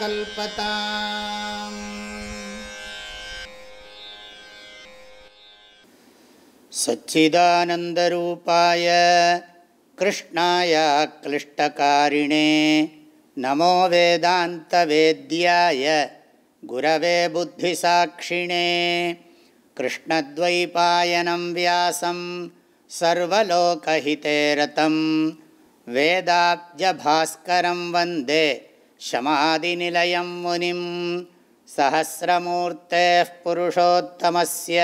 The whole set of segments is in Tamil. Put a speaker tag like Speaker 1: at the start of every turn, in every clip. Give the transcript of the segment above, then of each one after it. Speaker 1: कल्पताम् सच्चिदानन्दरूपाय कृष्णाय क्लिष्टकारिणे नमो वेदान्तवेद्याय गुरवे बुद्धिसाक्षिणे कृष्णद्वैपायनं व्यासं सर्वलोकहिते வேதாஜாஸ்கரம் वन्दे சமாதிநிலையம் முனிம் சகசிரமூர்த்தே पुरुषोत्तमस्य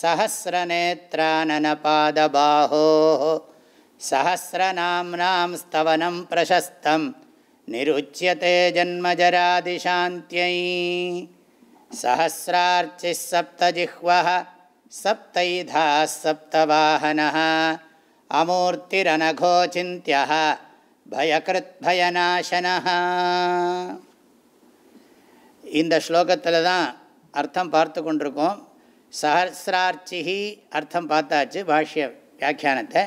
Speaker 1: सहस्रनेत्राननपादबाहोः सहस्रनाम्नां स्तवनं प्रशस्तं निरुच्यते जन्मजरादिशान्त्यै सहस्रार्चिः सप्तजिह्वः सप्तैधाः सप्तवाहनः அமூர்த்திரனகோச்சிந்திய இந்த ஸ்லோகத்தில் தான் அர்த்தம் பார்த்து கொண்டிருக்கோம் சஹசிரார்ச்சிஹி அர்த்தம் பார்த்தாச்சு பாஷ்ய வியாக்கியானத்தை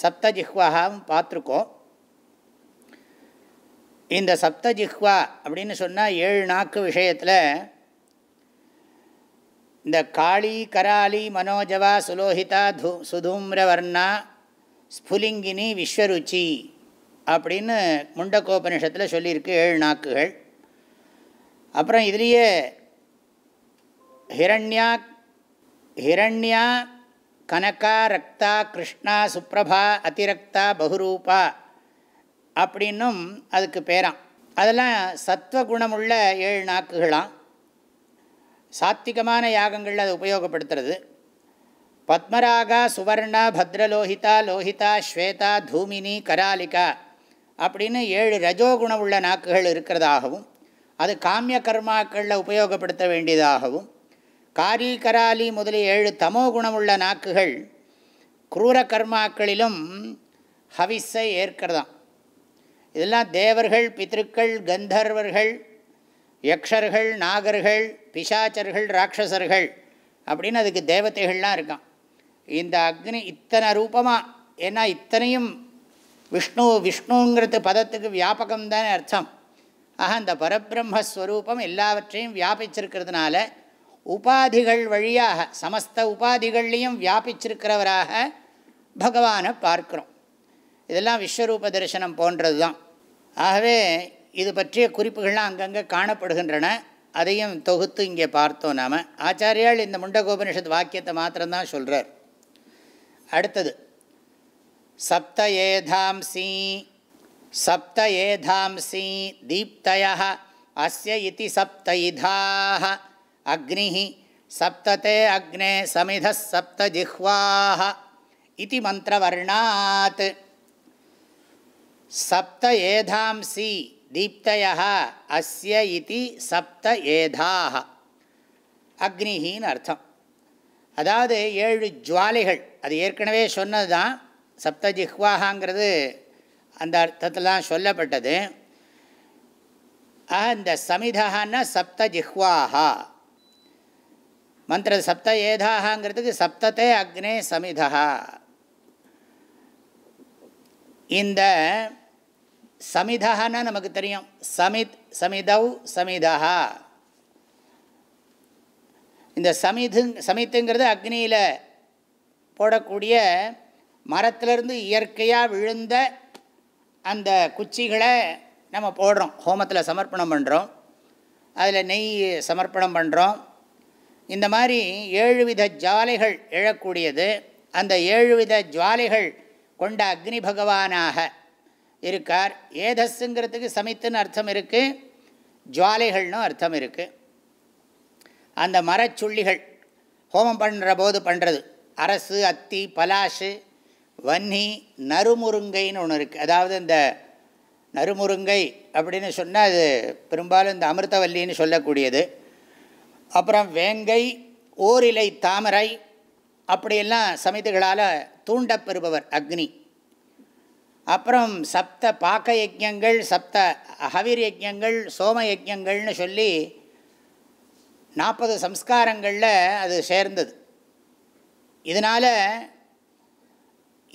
Speaker 1: சப்தஜிஹ்வாகவும் பார்த்துருக்கோம் இந்த சப்தஜிஹ்வா அப்படின்னு சொன்னால் ஏழு நாக்கு விஷயத்தில் இந்த காளி கராளி மனோஜவா சுலோஹிதா து சுதூம்ரவர்ணா ஸ்புலிங்கினி விஸ்வருச்சி அப்படின்னு முண்டக்கோபனிஷத்தில் சொல்லியிருக்கு ஏழு நாக்குகள் அப்புறம் இதுலேயே ஹிரண்யா ஹிரண்யா கனகா ரக்தா கிருஷ்ணா சுப்ரபா அதிரக்தா பகுரூபா அப்படின்னும் அதுக்கு பேரா அதெல்லாம் சத்வகுணமுள்ள ஏழு நாக்குகளாம் சாத்திகமான யாகங்களில் அதை உபயோகப்படுத்துறது பத்மராகா சுவர்ணா பத்ரலோஹிதா லோஹிதா ஸ்வேதா தூமினி கராலிகா அப்படின்னு ஏழு ரஜோகுணம் உள்ள நாக்குகள் இருக்கிறதாகவும் அது காமிய கர்மாக்களில் உபயோகப்படுத்த வேண்டியதாகவும் காரி கராலி முதலிய ஏழு தமோ குணமுள்ள நாக்குகள் குரூர கர்மாக்களிலும் ஹவிஸை ஏற்கிறதாம் இதெல்லாம் தேவர்கள் பித்திருக்கள் கந்தர்வர்கள் யக்ஷர்கள் நாகர்கள் பிசாச்சர்கள் ராட்சசர்கள் அப்படின்னு அதுக்கு தேவதைகள்லாம் இருக்கான் இந்த அக்னி இத்தனை ரூபமாக ஏன்னா இத்தனையும் விஷ்ணு விஷ்ணுங்கிறது பதத்துக்கு வியாபகம் தானே அர்த்தம் ஆக அந்த பரபிரம்மஸ்வரூபம் எல்லாவற்றையும் வியாபிச்சிருக்கிறதுனால உபாதிகள் வழியாக சமஸ்த உபாதிகள்லேயும் வியாபிச்சிருக்கிறவராக பகவானை பார்க்குறோம் இதெல்லாம் விஸ்வரூப தரிசனம் போன்றது ஆகவே இது பற்றிய குறிப்புகள்லாம் அங்கங்கே காணப்படுகின்றன அதையும் தொகுத்து இங்கே பார்த்தோம் நாம் ஆச்சாரியால் இந்த முண்டகோபனிஷத் வாக்கியத்தை மாத்திரம்தான் சொல்கிறார் அடுத்தது சப்த ஏதாம்சி சப்த ஏதாம்சி தீப்தய அஸ்ய இதி சப்த இதாக அக்னி சப்ததே அக்னே சமித சப்த ஜிஹ்வாக இது மந்திரவர்ணாத் சப்த ஏதாம்சி தீப்தய அஸ்ய இதி சப்த ஏதாக அக்னின்னு அர்த்தம் அதாவது ஏழு ஜுவாலைகள் அது ஏற்கனவே சொன்னது தான் சப்தஜிஹ்வாகாங்கிறது அந்த அந்த தான் சொல்லப்பட்டது ஆக இந்த சமிதான்னா சப்த மந்திர சப்த ஏதாகாங்கிறதுக்கு சப்தத்தே அக்னே சமிதா இந்த சமிதான்னா நமக்கு தெரியும் சமித் சமிதவ் சமிதா இந்த சமிதுங் சமித்துங்கிறது அக்னியில் போடக்கூடிய மரத்திலிருந்து இயற்கையாக விழுந்த அந்த குச்சிகளை நம்ம போடுறோம் ஹோமத்தில் சமர்ப்பணம் பண்ணுறோம் அதில் நெய் சமர்ப்பணம் பண்ணுறோம் இந்த மாதிரி ஏழு வித ஜுவாலைகள் எழக்கூடியது அந்த ஏழு வித ஜுவாலைகள் கொண்ட அக்னி பகவானாக இருக்கார் ஏதஸ்ஸுங்கிறதுக்கு சமைத்துன்னு அர்த்தம் இருக்குது ஜுவாலைகள்னு அர்த்தம் இருக்குது அந்த மரச்சுள்ளிகள் ஹோமம் பண்ணுற போது பண்ணுறது அரசு அத்தி பலாஷு வன்னி நறுமுருங்கைன்னு ஒன்று இருக்குது அதாவது இந்த நறுமுருங்கை அப்படின்னு சொன்னால் அது பெரும்பாலும் இந்த அமிர்தவல்லின்னு சொல்லக்கூடியது அப்புறம் வேங்கை ஓரிலை தாமரை அப்படியெல்லாம் சமிதிகளால் தூண்டப்பெறுபவர் அக்னி அப்புறம் சப்த பாக்க யஜ்யங்கள் சப்த ஹவிர் யஜ்யங்கள் சோம யஜ்யங்கள்னு சொல்லி நாற்பது சம்ஸ்காரங்களில் அது சேர்ந்தது இதனால்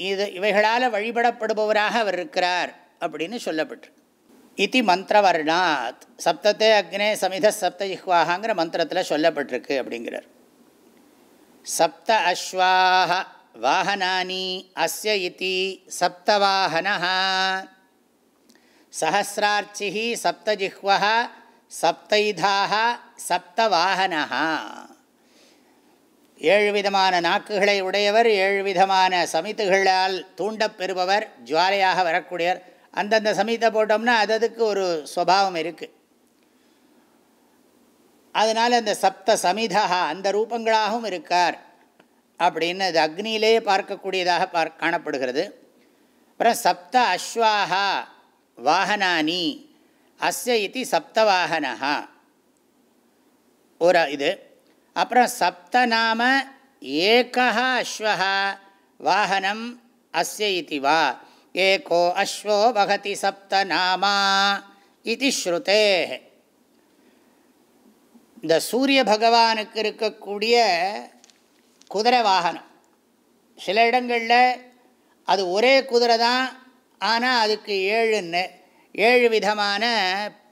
Speaker 1: இது இவைகளால் வழிபடப்படுபவராக அவர் இருக்கிறார் அப்படின்னு சொல்லப்பட்டு இத்தி மந்திரவர்ணாத் சப்தத்தே அக்னே சமித சப்த ஜிஹ்வாகாங்கிற மந்திரத்தில் சொல்லப்பட்டிருக்கு அப்படிங்கிறார் சப்த அஸ்வாக வாகனானி அஸ்ய இத்தி சப்தவாகனா சஹசிரார்ச்சி சப்தஜிஹ்வா சப்தைதாக சப்தவாகனஹ ஏழு விதமான நாக்குகளை உடையவர் ஏழு விதமான சமித்துகளால் தூண்டப் பெறுபவர் ஜுவாலையாக வரக்கூடியவர் அந்தந்த சமீத்தை போட்டோம்னா அததுக்கு ஒரு சுவாவம் இருக்குது அதனால் அந்த சப்த சமிதா அந்த ரூபங்களாகவும் இருக்கார் அப்படின்னு அது அக்னியிலேயே பார்க்கக்கூடியதாக பார் காணப்படுகிறது அப்புறம் சப்த அஸ்வாகா வாகனானி அஸ்ய இது சப்தவாகனா ஒரு இது அப்புறம் சப்தநாம ஏகா அஸ்வா வாகனம் அஸ்ய இது வா ஏகோ அஸ்வோ வகதி சப்தநாமா இது ஸ்ருதே இந்த சூரிய பகவானுக்கு இருக்கக்கூடிய குதிரை வாகனம் சில இடங்களில் அது ஒரே குதிரை தான் ஆனால் அதுக்கு ஏழுன்னு ஏழு விதமான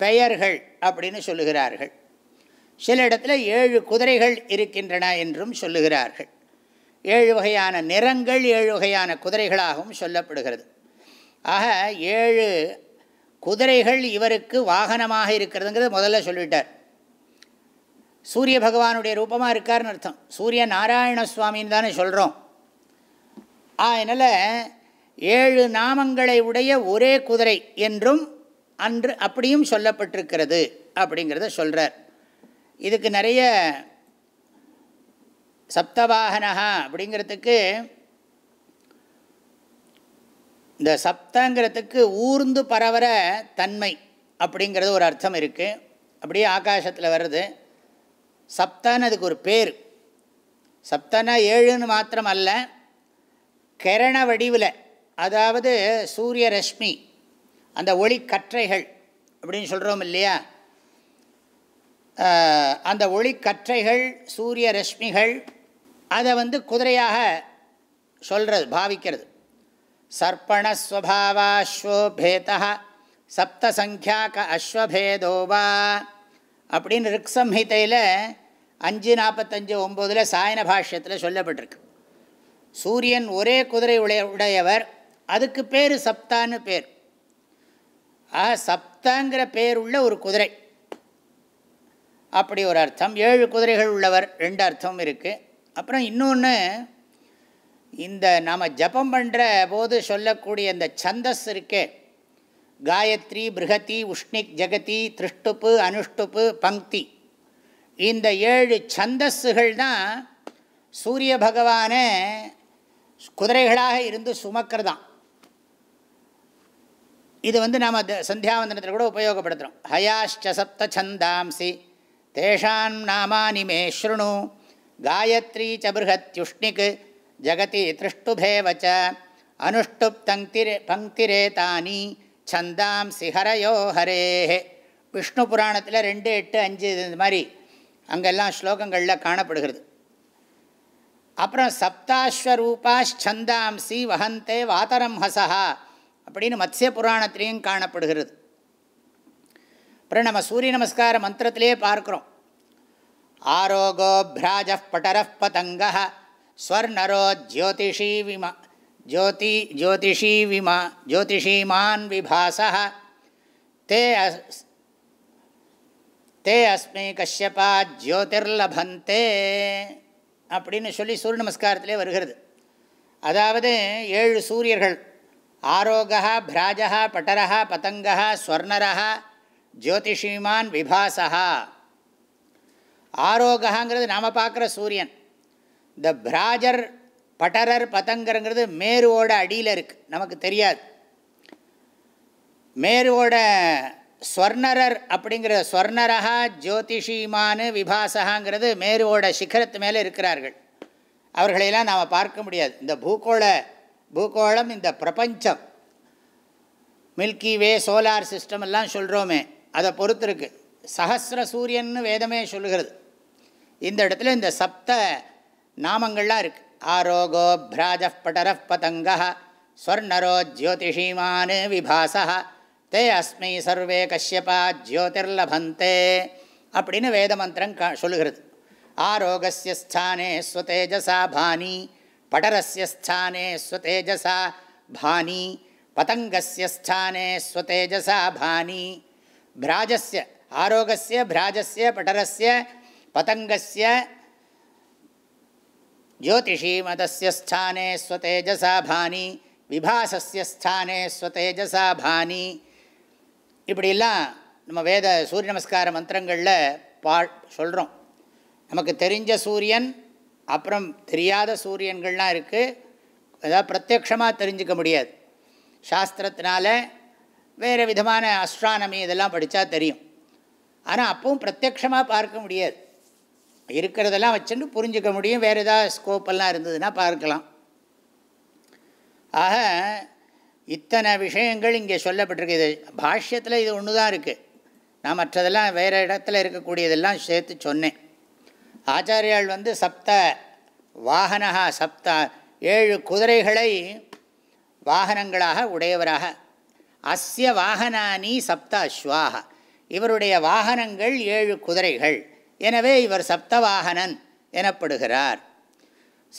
Speaker 1: பெயர்கள் அப்படின்னு சொல்லுகிறார்கள் சில இடத்துல ஏழு குதிரைகள் இருக்கின்றன என்றும் சொல்லுகிறார்கள் ஏழு வகையான நிறங்கள் ஏழு வகையான குதிரைகளாகவும் சொல்லப்படுகிறது ஆக ஏழு குதிரைகள் இவருக்கு வாகனமாக இருக்கிறதுங்கிறத முதல்ல சொல்லிட்டார் சூரிய பகவானுடைய ரூபமாக இருக்கார்னு அர்த்தம் சூரிய நாராயண சுவாமின்னு தானே சொல்கிறோம் அதனால் ஏழு நாமங்களை உடைய ஒரே குதிரை என்றும் அன்று அப்படியும் சொல்லப்பட்டிருக்கிறது அப்படிங்கிறத சொல்கிறார் இதுக்கு நிறைய சப்தவாகனகா அப்படிங்கிறதுக்கு இந்த சப்தங்கிறதுக்கு ஊர்ந்து பரவர தன்மை அப்படிங்கிறது ஒரு அர்த்தம் இருக்குது அப்படியே ஆகாசத்தில் வருது சப்தான்னு அதுக்கு ஒரு பேர் சப்தானா ஏழுன்னு மாத்திரம் அல்ல கரண வடிவில் அதாவது சூரிய ரஷ்மி அந்த ஒளி கற்றைகள் அப்படின்னு சொல்கிறோம் இல்லையா அந்த ஒளி கற்றைகள் சூரிய ரஷ்மிகள் அதை வந்து குதிரையாக சொல்கிறது பாவிக்கிறது சர்ப்பணஸ்வபாவாஸ்வோபேதா சப்தசங்கியாக்க அஸ்வபேதோவா அப்படின்னு ரிக் சம்ஹிதையில் அஞ்சு நாற்பத்தஞ்சு ஒம்போதில் சாயன பாஷ்யத்தில் சொல்லப்பட்டிருக்கு சூரியன் ஒரே குதிரை உடைய உடையவர் அதுக்கு பேர் சப்தான்னு பேர் ஆ சப்தாங்கிற பேர் உள்ள ஒரு குதிரை அப்படி ஒரு அர்த்தம் ஏழு குதிரைகள் உள்ளவர் ரெண்டு அர்த்தமும் இருக்குது அப்புறம் இன்னொன்று இந்த நாம் ஜபம் பண்ணுற போது சொல்லக்கூடிய இந்த சந்தஸ் இருக்கே காயத்ரி பிருகதி உஷ்ணிக் ஜெகதி திருஷ்டுப்பு அனுஷ்டுப்பு பங்க்தி இந்த ஏழு சந்தஸ்ஸுகள் தான் சூரிய பகவானை குதிரைகளாக இருந்து சுமக்கிறதான் இது வந்து நாம் சந்தியாவந்தனத்தில் கூட உபயோகப்படுத்துகிறோம் ஹயாஷ்ச சப்த சந்தாம்சி தேஷாம் நாமானி மே ஸ்ருணு காயத்ரி சபிருஹத்யுஷ்ணிக் ஜகதி திருஷ்டுபேவச்ச அனுஷ்டு பங்கிரே பங்கிரே தானி சந்தாம்சி ஹரையோ ஹரேஹே விஷ்ணு புராணத்தில் ரெண்டு எட்டு அஞ்சு இந்த மாதிரி அங்கெல்லாம் ஸ்லோகங்களில் காணப்படுகிறது அப்புறம் சப்தாஸ்வரூபாஷ் சந்தாம்சி வஹந்தே ஹசஹா அப்படின்னு மத்ய புராணத்திலையும் காணப்படுகிறது அப்புறம் நம்ம சூரிய நமஸ்கார மந்திரத்திலே பார்க்குறோம் ஆரோகோ பிராஜ பட்டர பதங்க ஸ்வர்ணரோ ஜோதிஷீ விமா ஜோதி ஜோதிஷீ விமா ஜோதிஷீமான் விபாச தே தே அஸ்மி கஷ்யபா ஜோதிர்லபந்தே அப்படின்னு சொல்லி சூரிய நமஸ்காரத்திலே வருகிறது அதாவது ஏழு சூரியர்கள் ஆரோகா பிராஜா பட்டரா பதங்கா ஸ்வர்ணரா ஜோதிஷிமான் விபாசா ஆரோகாங்கிறது நாம் பார்க்குற சூரியன் இந்த பிராஜர் பட்டரர் பதங்கருங்கிறது மேருவோட அடியில் இருக்குது நமக்கு தெரியாது மேருவோட ஸ்வர்ணரர் அப்படிங்கிற ஸ்வர்ணரா ஜோதிஷிமானு விபாசகாங்கிறது மேருவோட சிகரத்து மேலே இருக்கிறார்கள் அவர்களையெல்லாம் நாம் பார்க்க முடியாது இந்த பூகோள பூகோளம் இந்த பிரபஞ்சம் மில்கி வே சோலார் சிஸ்டம் எல்லாம் சொல்கிறோமே அதை பொறுத்திருக்கு சஹசிர சூரியன்னு வேதமே சொல்கிறது இந்த இடத்துல இந்த சப்த நாமங்கள்லாம் இருக்குது ஆரோகோ பிராஜ படர பதங்க ஸ்வர்ணரோ ஜோதிஷீமான் விபாசா தே அஸ்மை சர்வே கஷ்யபா ஜோதிர்லபந்தே அப்படின்னு வேதமந்திரம் க சொல்லுகிறது ஆரோகஸ்ய ஸ்தானே ஸ்வதேஜசா பானி படரஸ்ய ஸ்தானே ஸ்வதேஜசா பானி பதங்கஸ்ய ஸ்வதேஜசா பானி பிராஜஸ்ய ஆரோகஸ்ய பிராஜஸ்ய படரஸ்ய பதங்கஸ்ய ஜோதிஷீமதஸ்ய ஸ்தானே ஸ்வதேஜசா பானி விபாசஸ்ய ஸ்தானே ஸ்வதேஜசா பானி இப்படிலாம் நம்ம வேத சூரிய நமஸ்கார மந்திரங்களில் பா சொல்கிறோம் நமக்கு தெரிஞ்ச சூரியன் அப்புறம் தெரியாத சூரியன்கள்லாம் இருக்குது அதாவது பிரத்யக்ஷமாக தெரிஞ்சிக்க முடியாது சாஸ்திரத்தினால வேறு விதமான அஸ்ட்ரானமி இதெல்லாம் படித்தா தெரியும் ஆனால் அப்பவும் பிரத்யக்ஷமாக பார்க்க முடியாது இருக்கிறதெல்லாம் வச்சுட்டு புரிஞ்சிக்க முடியும் வேறு ஏதாவது ஸ்கோப்பெல்லாம் இருந்ததுன்னா பார்க்கலாம் ஆக இத்தனை விஷயங்கள் இங்கே சொல்லப்பட்டிருக்கு இது பாஷ்யத்தில் இது ஒன்று தான் இருக்குது நான் மற்றதெல்லாம் வேறு இடத்துல இருக்கக்கூடியதெல்லாம் சேர்த்து சொன்னேன் ஆச்சாரியால் வந்து சப்த வாகனகா சப்த ஏழு குதிரைகளை வாகனங்களாக உடையவராக அஸ்ய வாகனானி சப்த அஸ்வாக இவருடைய வாகனங்கள் ஏழு குதிரைகள் எனவே இவர் சப்த வாகனன் எனப்படுகிறார்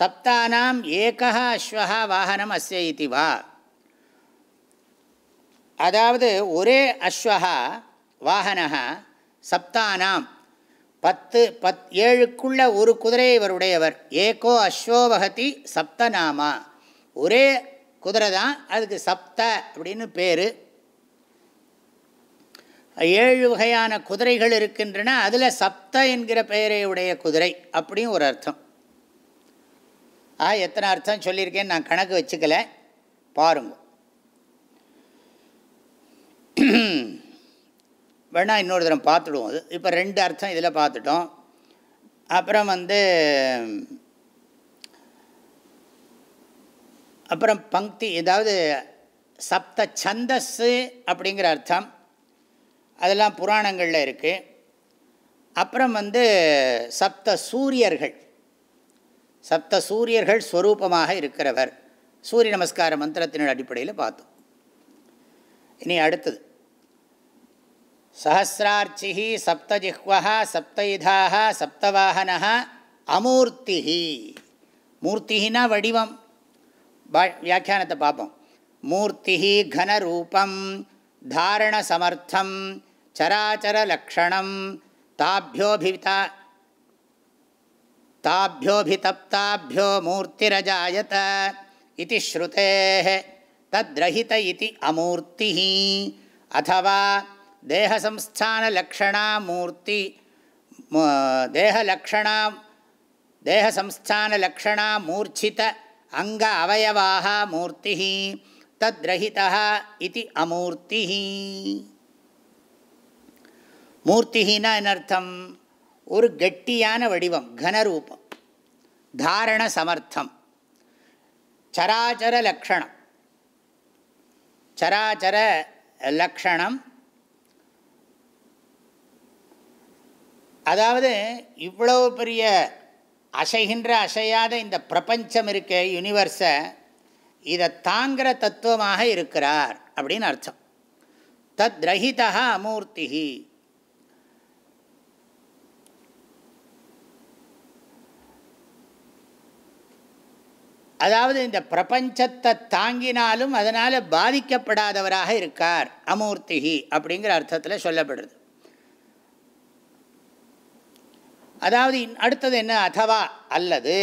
Speaker 1: சப்தானாம் ஏகா அஸ்வகா வாகனம் அஸ்ய இது வா அதாவது ஒரே அஸ்வகா வாகனகா சப்தானாம் பத்து பத் ஏழுக்குள்ள ஒரு குதிரை இவருடையவர் ஏகோ அஸ்வோபகதி சப்தநாமா ஒரே குதிரை தான் அதுக்கு சப்த அப்படின்னு பேர் ஏழு வகையான குதிரைகள் இருக்கின்றன அதில் சப்த என்கிற பெயரை உடைய குதிரை அப்படின்னு ஒரு அர்த்தம் ஆ எத்தனை அர்த்தம் சொல்லியிருக்கேன்னு நான் கணக்கு வச்சுக்கல பாருங்க வேணால் இன்னொரு தரம் பார்த்துடுவோம் அது இப்போ ரெண்டு அர்த்தம் இதில் பார்த்துட்டோம் அப்புறம் வந்து அப்புறம் பங்க்தி ஏதாவது சப்த சந்தஸ்ஸு அப்படிங்கிற அர்த்தம் அதெல்லாம் புராணங்களில் இருக்குது அப்புறம் வந்து சப்த சூரியர்கள் சப்த சூரியர்கள் ஸ்வரூபமாக இருக்கிறவர் சூரிய நமஸ்கார மந்திரத்தினுடைய அடிப்படையில் பார்த்தோம் இனி அடுத்தது सहस्रार्चि சப்தஜிஹ்வா சப்தயுதாக सप्तवाहन अमूर्ति மூர்த்தினா வடிவம் வியாக்கியானத்தை பார்ப்போம் மூர்த்தி கனரூபம் தாரண சமர்த்தம் சராச்சர லக்ஷணம் தாபியோபிதா தாபியோபிதப்தாபியோ மூர்த்திரஜாயத இது ஸ்ருதே தத்ரஹித இது அமூர்த்தி அதுவா தேகசம்ஸ்தானலக்ஷணாமூர்த்தி தேகலக்ஷணா தேகசம்ஸ்தானலக்ஷணா மூர்ச்சித அங்க அவயவாக மூர்த்தி தத்ரஹிதா இது அமூர்த்தி மூர்த்திகின்னா என்னர்த்தம் ஒரு கெட்டியான வடிவம் கனரூபம் தாரண சமர்த்தம் சராச்சர லக்ஷணம் சராச்சர லக்ஷணம் அதாவது இவ்வளவு பெரிய அசைகின்ற அசையாத இந்த பிரபஞ்சம் இருக்க யூனிவர்ஸை இதை தாங்கிற தத்துவமாக இருக்கிறார் அப்படின்னு அர்த்தம் தத் ரஹிதா அமூர்த்தி அதாவது இந்த பிரபஞ்சத்தை தாங்கினாலும் அதனால் பாதிக்கப்படாதவராக இருக்கார் அமூர்த்தி அப்படிங்கிற அர்த்தத்தில் சொல்லப்படுறது அதாவது அடுத்தது என்ன அதுவா அல்லது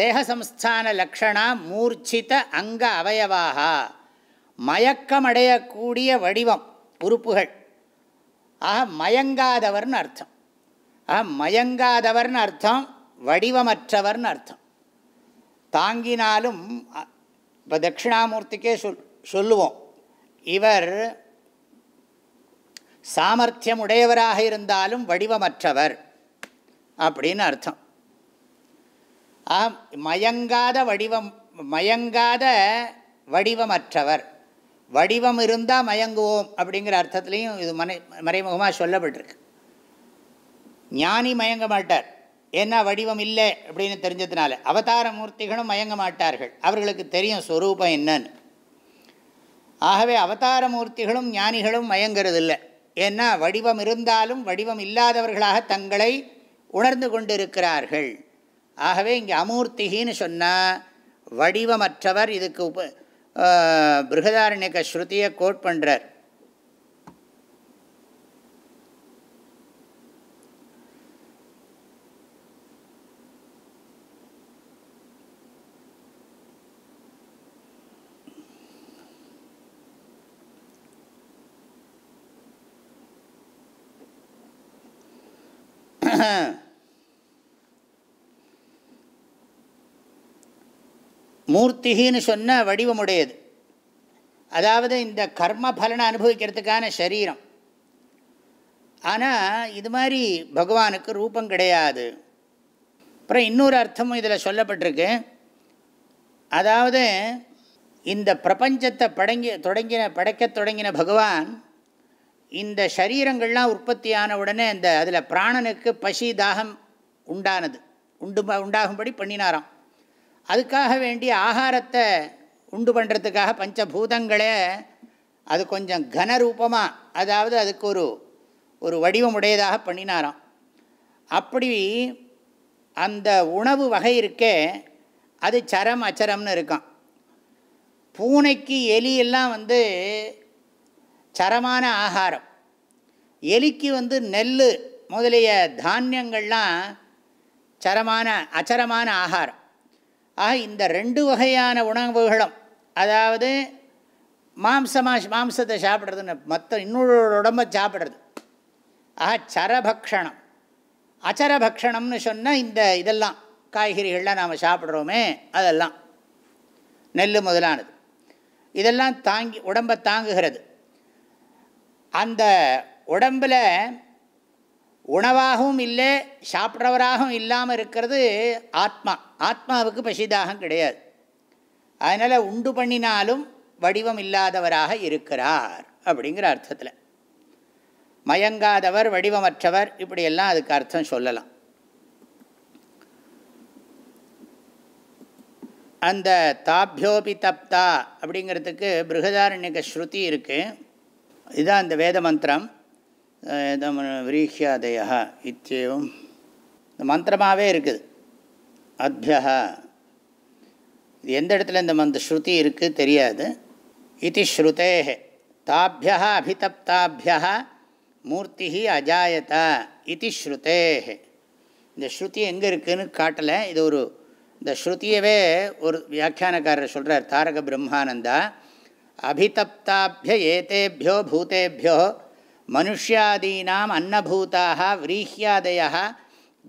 Speaker 1: தேகசம்ஸ்தான லக்ஷணா மூர்ச்சித அங்க அவயவாக மயக்கமடையக்கூடிய வடிவம் உறுப்புகள் ஆக மயங்காதவர்னு அர்த்தம் ஆக மயங்காதவர்னு அர்த்தம் வடிவமற்றவர்னு அர்த்தம் தாங்கினாலும் இப்போ தட்சிணாமூர்த்திக்கே சொல் சொல்லுவோம் இவர் சாமர்த்தியம் உடையவராக இருந்தாலும் வடிவமற்றவர் அப்படின்னு அர்த்தம் ஆ மயங்காத வடிவம் மயங்காத வடிவமற்றவர் வடிவம் இருந்தால் மயங்குவோம் அப்படிங்கிற அர்த்தத்துலேயும் இது மனை மறைமுகமாக சொல்லப்பட்டிருக்கு ஞானி மயங்க மாட்டார் ஏன்னா வடிவம் இல்லை அப்படின்னு தெரிஞ்சதுனால அவதார மூர்த்திகளும் மயங்க மாட்டார்கள் அவர்களுக்கு தெரியும் ஸ்வரூபம் என்னன்னு ஆகவே அவதார மூர்த்திகளும் ஞானிகளும் மயங்கிறது இல்லை ஏன்னா வடிவம் இருந்தாலும் வடிவம் இல்லாதவர்களாக தங்களை உணர்ந்து கொண்டிருக்கிறார்கள் ஆகவே இங்கே அமூர்த்திகின்னு சொன்னால் வடிவமற்றவர் இதுக்கு உப பிருகதாரண்யக ஸ்ருதியை கோட் பண்ணுறார் மூர்த்திகின்னு சொன்னால் வடிவமுடையது அதாவது இந்த கர்ம பலனை அனுபவிக்கிறதுக்கான சரீரம் ஆனால் இது மாதிரி பகவானுக்கு ரூபம் கிடையாது அப்புறம் இன்னொரு அர்த்தமும் இதில் சொல்லப்பட்டிருக்கு அதாவது இந்த பிரபஞ்சத்தை படங்கி தொடங்கின படைக்க தொடங்கின பகவான் இந்த சரீரங்கள்லாம் உற்பத்தியான உடனே இந்த அதில் பிராணனுக்கு பசி தாகம் உண்டானது உண்டு உண்டாகும்படி பண்ணினாராம் அதுக்காக வேண்டிய ஆகாரத்தை உண்டு பண்ணுறதுக்காக பஞ்சபூதங்களே அது கொஞ்சம் கனரூபமாக அதாவது அதுக்கு ஒரு ஒரு வடிவம் உடையதாக பண்ணினாராம் அப்படி அந்த உணவு வகை இருக்கே அது சரம் அச்சரம்னு இருக்கான் பூனைக்கு எலியெல்லாம் வந்து சரமான ஆகாரம் எலிக்கு வந்து நெல் முதலிய தானியங்கள்லாம் சரமான அச்சரமான ஆகாரம் ஆக இந்த ரெண்டு வகையான உணவுகளும் அதாவது மாம்சமாக மாம்சத்தை சாப்பிட்றதுன்னு மற்ற இன்னொரு உடம்ப சாப்பிட்றது ஆக சரபக்ஷணம் அச்சரபக்ஷணம்னு சொன்னால் இந்த இதெல்லாம் காய்கறிகள்லாம் நாம் சாப்பிட்றோமே அதெல்லாம் நெல் முதலானது இதெல்லாம் தாங்கி உடம்பை தாங்குகிறது அந்த உடம்பில் உணவாகவும் இல்லை சாப்பிட்றவராகவும் இல்லாமல் இருக்கிறது ஆத்மா ஆத்மாவுக்கு பசிதாகம் கிடையாது அதனால் உண்டு பண்ணினாலும் வடிவம் இல்லாதவராக இருக்கிறார் அப்படிங்கிற அர்த்தத்தில் மயங்காதவர் வடிவமற்றவர் இப்படியெல்லாம் அதுக்கு அர்த்தம் சொல்லலாம் அந்த தாபியோபி தப்தா அப்படிங்கிறதுக்கு பிருகதாரண்யக ஸ்ருதி இருக்குது இதான் இந்த வேத மந்திரம் விரீஹியாதயா இத்தியவும் இந்த மந்திரமாகவே இருக்குது அத்யா இது எந்த இடத்துல இந்த மந்த ஸ்ருதி இருக்குது தெரியாது இது ஸ்ருதே தாபியா அபிதப்தாபியா மூர்த்தி அஜாயதா இது ஸ்ருதே இந்த ஸ்ருதி எங்கே இருக்குதுன்னு காட்டலை இது ஒரு இந்த ஸ்ருதியவே ஒரு வியாக்கியானக்காரர் சொல்கிறார் தாரக பிரம்மானந்தா अभितप्ताभ्यएतेभ्यो பூத்தேபியோ மனுஷியாதீனாம் அன்னபூதாக व्रीह्यादयः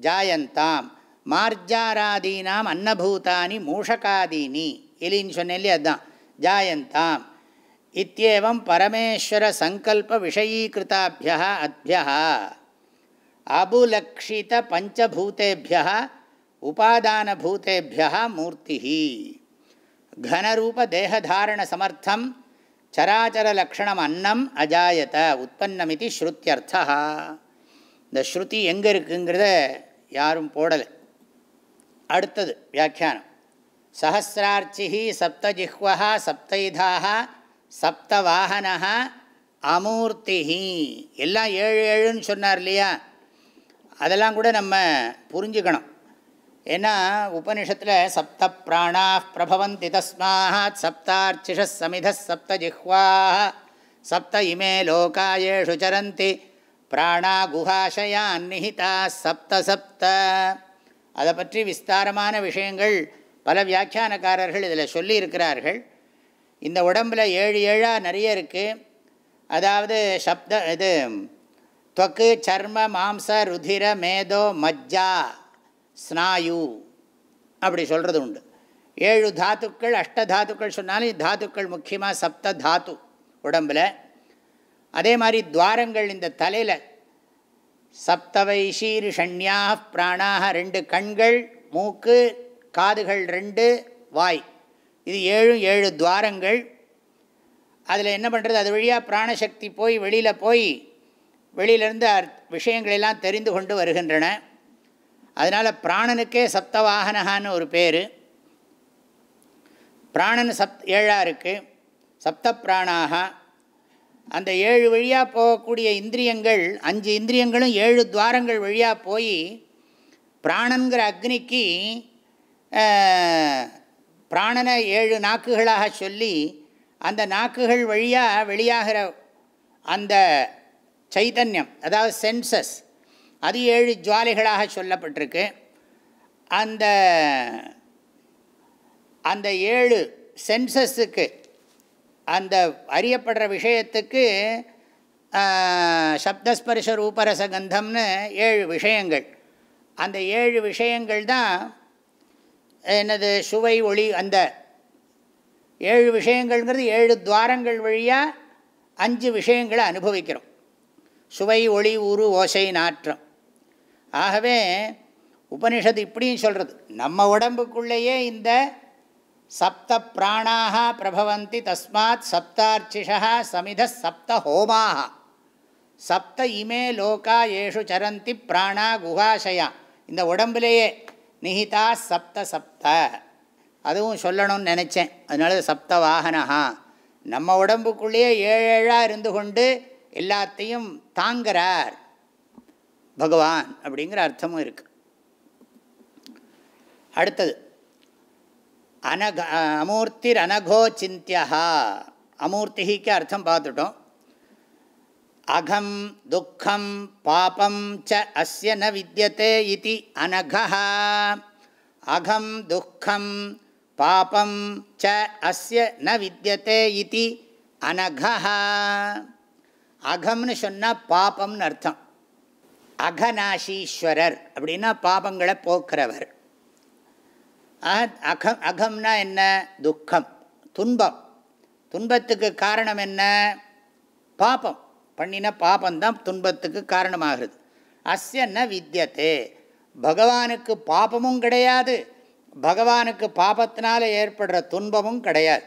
Speaker 1: ஜாயந்தாம் மார்ஜாராதீனாம் அன்னபூதானி மூஷகாதீனி எலின்னு சொன்னே அதுதான் ஜாயந்தாம் இத்தியவம் பரமேஸ்வர சங்கல்ப விஷயீகிருத்தாபிய அத்தியா அபுலக்ஷித பஞ்சபூத்தேபியா உபாதானபூத்தேபியா மூர்த்தி கனரூப தேகதாரண சமர்த்தம் சராச்சர லக்ஷணம் அன்னம் அஜாயத உற்பத்தம் இது ஸ்ருத்தியர்த்தா இந்த ஸ்ருதி எங்கே இருக்குங்கிறத யாரும் போடலை அடுத்தது வியாக்கியானம் சஹசிரார்ச்சி சப்தஜிஹ்வா சப்தைதாக சப்தவாகனா அமூர்த்தி எல்லாம் ஏழு ஏழுன்னு சொன்னார் இல்லையா அதெல்லாம் கூட நம்ம புரிஞ்சுக்கணும் ஏன்னா உபனிஷத்தில் சப்த பிராணா பிரபவந்தி தஸ்மாத் சப்தார்ச்சிஷ சமித சப்த ஜிஹ்வா சப்த இமே லோகாயேஷு சரந்தி பிராணா குஹாஷயா நிஹிதா சப்த சப்த அதை பற்றி விஸ்தாரமான விஷயங்கள் பல வியாக்கியானக்காரர்கள் இதில் சொல்லியிருக்கிறார்கள் இந்த உடம்பில் ஏழு ஏழாக நிறைய இருக்குது அதாவது சப்த இது தொக்கு சர்ம மாம்ச ருதிர மேதோ மஜ்ஜா ஸ்நாயு அப்படி சொல்கிறது உண்டு ஏழு தாத்துக்கள் அஷ்ட தாத்துக்கள் சொன்னாலும் தாத்துக்கள் முக்கியமாக சப்த தாத்து உடம்பில் அதே மாதிரி துவாரங்கள் இந்த தலையில் சப்தவை ஷண்யா பிராணாக ரெண்டு கண்கள் மூக்கு காதுகள் ரெண்டு வாய் இது ஏழு ஏழு துவாரங்கள் அதில் என்ன பண்ணுறது அது வழியாக பிராணசக்தி போய் வெளியில் போய் வெளியிலேருந்து விஷயங்களெல்லாம் தெரிந்து கொண்டு வருகின்றன அதனால் பிராணனுக்கே சப்தவாகனகான்னு ஒரு பேர் பிராணன் சப் ஏழாக இருக்குது சப்த பிராணாக அந்த ஏழு வழியாக போகக்கூடிய இந்திரியங்கள் அஞ்சு இந்திரியங்களும் ஏழு துவாரங்கள் வழியாக போய் பிராணங்கிற அக்னிக்கு பிராணனை ஏழு நாக்குகளாக சொல்லி அந்த நாக்குகள் வழியாக வெளியாகிற அந்த சைதன்யம் அதாவது சென்சஸ் அது ஏழு ஜுவாலைகளாக சொல்லப்பட்டிருக்கு அந்த அந்த ஏழு சென்சஸுக்கு அந்த அறியப்படுற விஷயத்துக்கு சப்தஸ்பரிச ரூபரச கந்தம்னு ஏழு விஷயங்கள் அந்த ஏழு விஷயங்கள் தான் என்னது சுவை ஒளி அந்த ஏழு விஷயங்கள்ங்கிறது ஏழு துவாரங்கள் வழியாக அஞ்சு விஷயங்களை அனுபவிக்கிறோம் சுவை ஒளி உரு ஓசை நாற்றம் ஆகவே உபனிஷத்து இப்படியும் சொல்கிறது நம்ம உடம்புக்குள்ளேயே இந்த சப்த பிராணாக பிரபவந்தி தஸ்மாத் சப்தார்ச்சிஷா சமித சப்த ஹோமாக சப்த இமே லோகா ஏஷு சரந்தி பிராணா குகாசயா இந்த உடம்புலேயே நிஹிதா சப்த சப்த அதுவும் சொல்லணும்னு நினச்சேன் அதனால சப்த வாகனஹா நம்ம உடம்புக்குள்ளேயே ஏழேழாக இருந்து கொண்டு எல்லாத்தையும் தாங்கிறார் பகவான் அப்படிங்கிற அர்த்தமும் இருக்கு அடுத்தது அனக அமூர்த்திர் அனகோ சிந்தியா அமூர்த்திக்கு அர்த்தம் பார்த்துட்டோம் அகம் துக்கம் பாபம் ச அஸ்ய ந வித்தியதே இது அனகா அகம் துக்கம் பாபம் ச அஸ்ய ந வித்தியதே இது அனகா அகம்னு சொன்னால் பாபம்னு அர்த்தம் அகநாசீஸ்வரர் அப்படின்னா பாபங்களை போக்குறவர் அகம் அகம்னா என்ன துக்கம் துன்பம் துன்பத்துக்கு காரணம் என்ன பாபம் பண்ணின பாபந்தான் துன்பத்துக்கு காரணமாகிறது அஸ்ய என்ன வித்தியத்தே பகவானுக்கு பாபமும் கிடையாது பகவானுக்கு பாபத்தினால ஏற்படுற துன்பமும் கிடையாது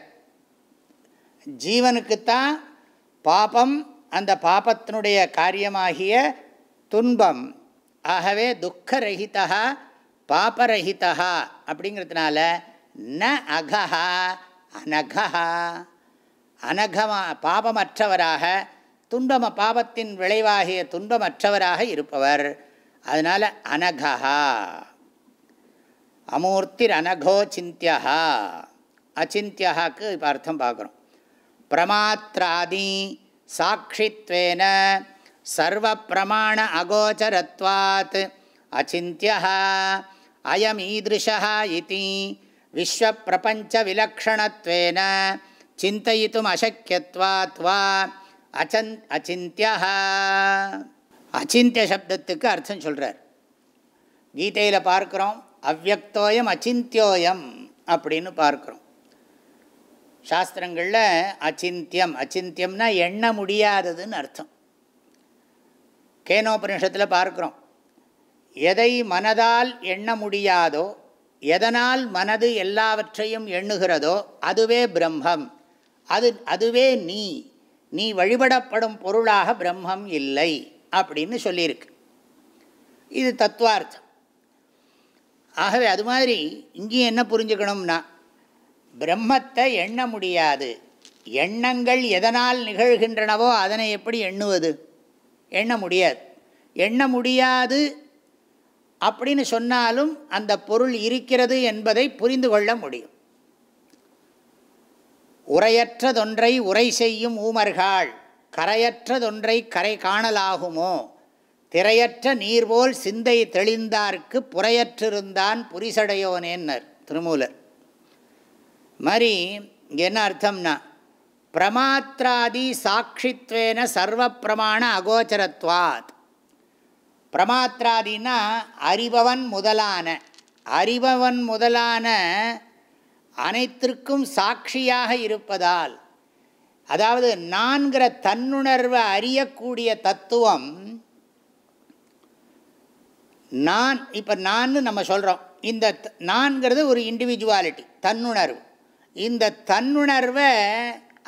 Speaker 1: ஜீவனுக்குத்தான் பாபம் அந்த பாபத்தினுடைய காரியமாகிய துன்பம் ஆகவே துக்கரஹிதா பாபரஹிதா அப்படிங்கிறதுனால ந அகஹா அனகா அனகமா பாபமற்றவராக துன்பம பாபத்தின் விளைவாகிய துன்பமற்றவராக இருப்பவர் அதனால் அனகா அமூர்த்திர் அனகோ சிந்தியா அச்சித்யாக்கு இப்போ அர்த்தம் பார்க்குறோம் பிரமாத்ராதி சாட்சித்வேன சர்வப்பிரமாண அகோச்சரத்வாத் அச்சிந்தியா அயமீதிருஷா விஸ்வ பிரபஞ்ச விலக்ஷணத்வேன சிந்தையித்தும் அசக்கியத்வாத் வா அச்சந் அச்சித்யா அச்சிந்திய சப்தத்துக்கு அர்த்தம் சொல்கிறார் கீதையில் பார்க்குறோம் அவ்வக்தோயம் அச்சிந்தியோயம் அப்படின்னு பார்க்குறோம் சாஸ்திரங்களில் அச்சிந்தியம் அச்சிந்தியம்னா எண்ண முடியாததுன்னு அர்த்தம் கேனோபனிஷத்தில் பார்க்குறோம் எதை மனதால் எண்ண முடியாதோ எதனால் மனது எல்லாவற்றையும் எண்ணுகிறதோ அதுவே பிரம்மம் அது அதுவே நீ நீ வழிபடப்படும் பொருளாக பிரம்மம் இல்லை அப்படின்னு சொல்லியிருக்கு இது தத்துவார்த்தம் ஆகவே அது மாதிரி இங்கே என்ன புரிஞ்சுக்கணும்னா பிரம்மத்தை எண்ண முடியாது எண்ணங்கள் எதனால் நிகழ்கின்றனவோ அதனை எப்படி எண்ணுவது எண்ண முடியாது எண்ண முடியாது அப்படின்னு சொன்னாலும் அந்த பொருள் இருக்கிறது என்பதை புரிந்து கொள்ள முடியும் உரையற்றதொன்றை உரை செய்யும் ஊமர்கள் கரையற்றதொன்றை கரை காணலாகுமோ திரையற்ற நீர்போல் சிந்தை தெளிந்தார்க்கு புறையற்றிருந்தான் புரிசடையோனேன்னர் திருமூலர் மாதிரி இங்கே என்ன அர்த்தம்னா பிரமாத்திராதி சாட்சித்வேன சர்வ பிரமாண அகோச்சரத்வாத் பிரமாத்திராதினா அறிபவன் முதலான அறிபவன் முதலான அனைத்திற்கும் சாட்சியாக இருப்பதால் அதாவது நான்கிற தன்னுணர்வு அறியக்கூடிய தத்துவம் நான் இப்போ நான் நம்ம சொல்கிறோம் இந்த நான்கிறது ஒரு இண்டிவிஜுவாலிட்டி தன்னுணர்வு இந்த தன்னுணர்வை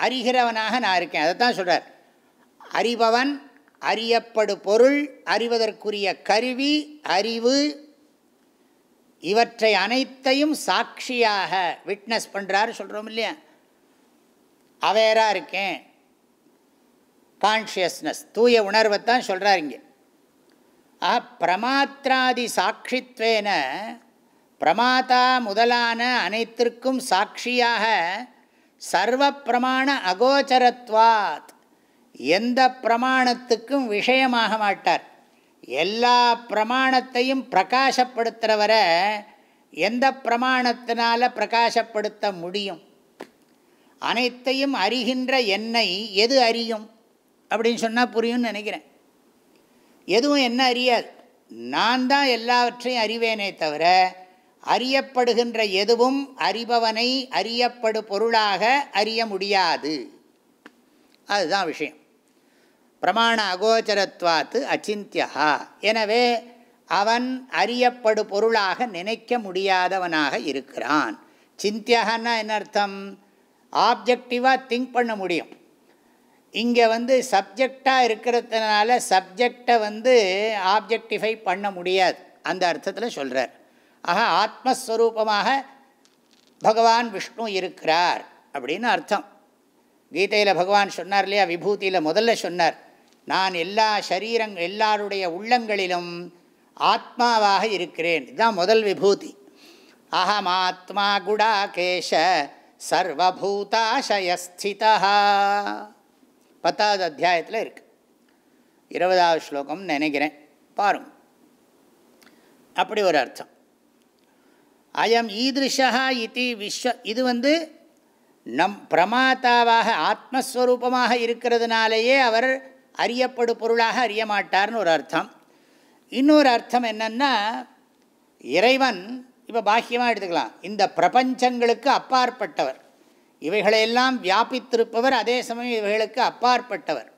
Speaker 1: அறிகிறவனாக நான் இருக்கேன் அதைத்தான் சொல்கிறார் அறிபவன் அறியப்படு பொருள் அறிவதற்குரிய கருவி அறிவு இவற்றை அனைத்தையும் சாட்சியாக விட்னஸ் பண்ணுறாரு சொல்கிறோம் இல்லையா அவேராக இருக்கேன் கான்ஷியஸ்னஸ் தூய உணர்வை தான் சொல்கிறார் இங்கே ஆஹ் பிரமாத்திராதி சாட்சித்வேன பிரமாதா முதலான அனைத்திற்கும் சாட்சியாக சர்வ பிரமாண அகோச்சரத்வாத் எந்த பிரமாணத்துக்கும் விஷயமாக மாட்டார் எல்லா பிரமாணத்தையும் பிரகாசப்படுத்துகிறவரை எந்த பிரமாணத்தினால் பிரகாசப்படுத்த முடியும் அனைத்தையும் அறிகின்ற என்னை எது அறியும் அப்படின்னு சொன்னால் புரியும்னு நினைக்கிறேன் எதுவும் என்ன அறியாது நான் தான் எல்லாவற்றையும் அறிவேனே தவிர அறியப்படுகின்ற எதுவும் அறிபவனை அறியப்படு பொருளாக அறிய முடியாது அதுதான் விஷயம் பிரமாண அகோச்சரத்வாத்து அச்சிந்தியா எனவே அவன் அறியப்படு பொருளாக நினைக்க முடியாதவனாக இருக்கிறான் சிந்தியகன்னா என்ன அர்த்தம் ஆப்ஜெக்டிவாக திங்க் பண்ண முடியும் இங்கே வந்து சப்ஜெக்டாக இருக்கிறதுனால சப்ஜெக்டை வந்து ஆப்ஜெக்டிஃபை பண்ண முடியாது அந்த அர்த்தத்தில் சொல்கிறார் ஆக ஆத்மஸ்வரூபமாக பகவான் விஷ்ணு இருக்கிறார் அப்படின்னு அர்த்தம் கீதையில் பகவான் சொன்னார் இல்லையா விபூதியில் முதல்ல சொன்னார் நான் எல்லா சரீரங் எல்லாருடைய உள்ளங்களிலும் ஆத்மாவாக இருக்கிறேன் இதுதான் முதல் விபூதி அஹம் ஆத்மா குடாகேஷ சர்வபூதாசயஸ்திதா பத்தாவது அத்தியாயத்தில் இருக்கு இருபதாவது ஸ்லோகம் நினைக்கிறேன் பாருங்க அப்படி ஒரு அர்த்தம் அயம் ஈதிருஷா இது விஸ்வ இது வந்து நம் பிரமாத்தாவாக ஆத்மஸ்வரூபமாக இருக்கிறதுனாலேயே அவர் அறியப்படு பொருளாக அறிய மாட்டார்னு ஒரு அர்த்தம் இன்னொரு அர்த்தம் என்னென்னா இறைவன் இப்போ பாக்கியமாக எடுத்துக்கலாம் இந்த பிரபஞ்சங்களுக்கு அப்பாற்பட்டவர் இவைகளையெல்லாம் வியாபித்திருப்பவர் அதே சமயம் இவைகளுக்கு அப்பாற்பட்டவர்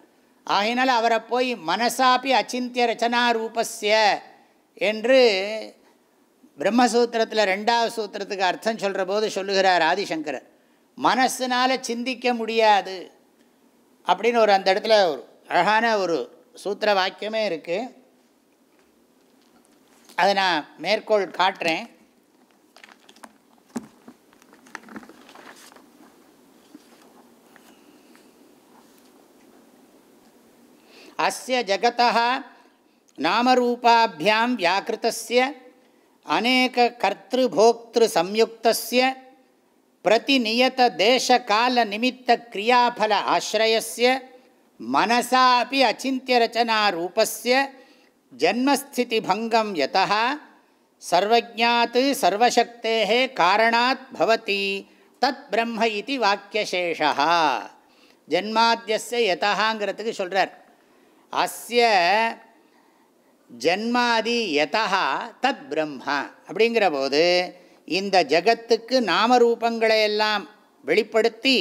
Speaker 1: ஆகினால் அவரை போய் மனசாப்பி அச்சிந்திய ரச்சனா ரூபஸ்ய என்று பிரம்மசூத்திரத்தில் ரெண்டாவது சூத்திரத்துக்கு அர்த்தம் சொல்கிற போது சொல்லுகிறார் ஆதிசங்கரர் மனசினால் சிந்திக்க முடியாது அப்படின்னு ஒரு அந்த இடத்துல ஒரு அழகான ஒரு சூத்திர வாக்கியமே இருக்குது அதை நான் மேற்கோள் காட்டுறேன் அஸ்ய ஜகதா நாமரூபாபியாம் வியாக்கிருத்தஸ்ய अनेक कर्तृभोक्तृ संयुक्तस्य प्रतिनियत देश काल निमित्त क्रियाफल आश्रयस्य मनसा अपि अचिंत्य रचना रूपस्य जन्मस्थिति भंगम यतः सर्वज्ञात सर्वशक्ते कारणात् भवति தத் பிரம்ம இது வாக்கியசேஷா ஜென்மாத்தியஸ்ய யதாங்கிறதுக்கு சொல்கிறார் அஸ்ய ஜென்மாதி யதா தத் பிரம்மா அப்படிங்கிற போது இந்த ஜகத்துக்கு நாமரூபங்களையெல்லாம் வெளிப்படுத்தி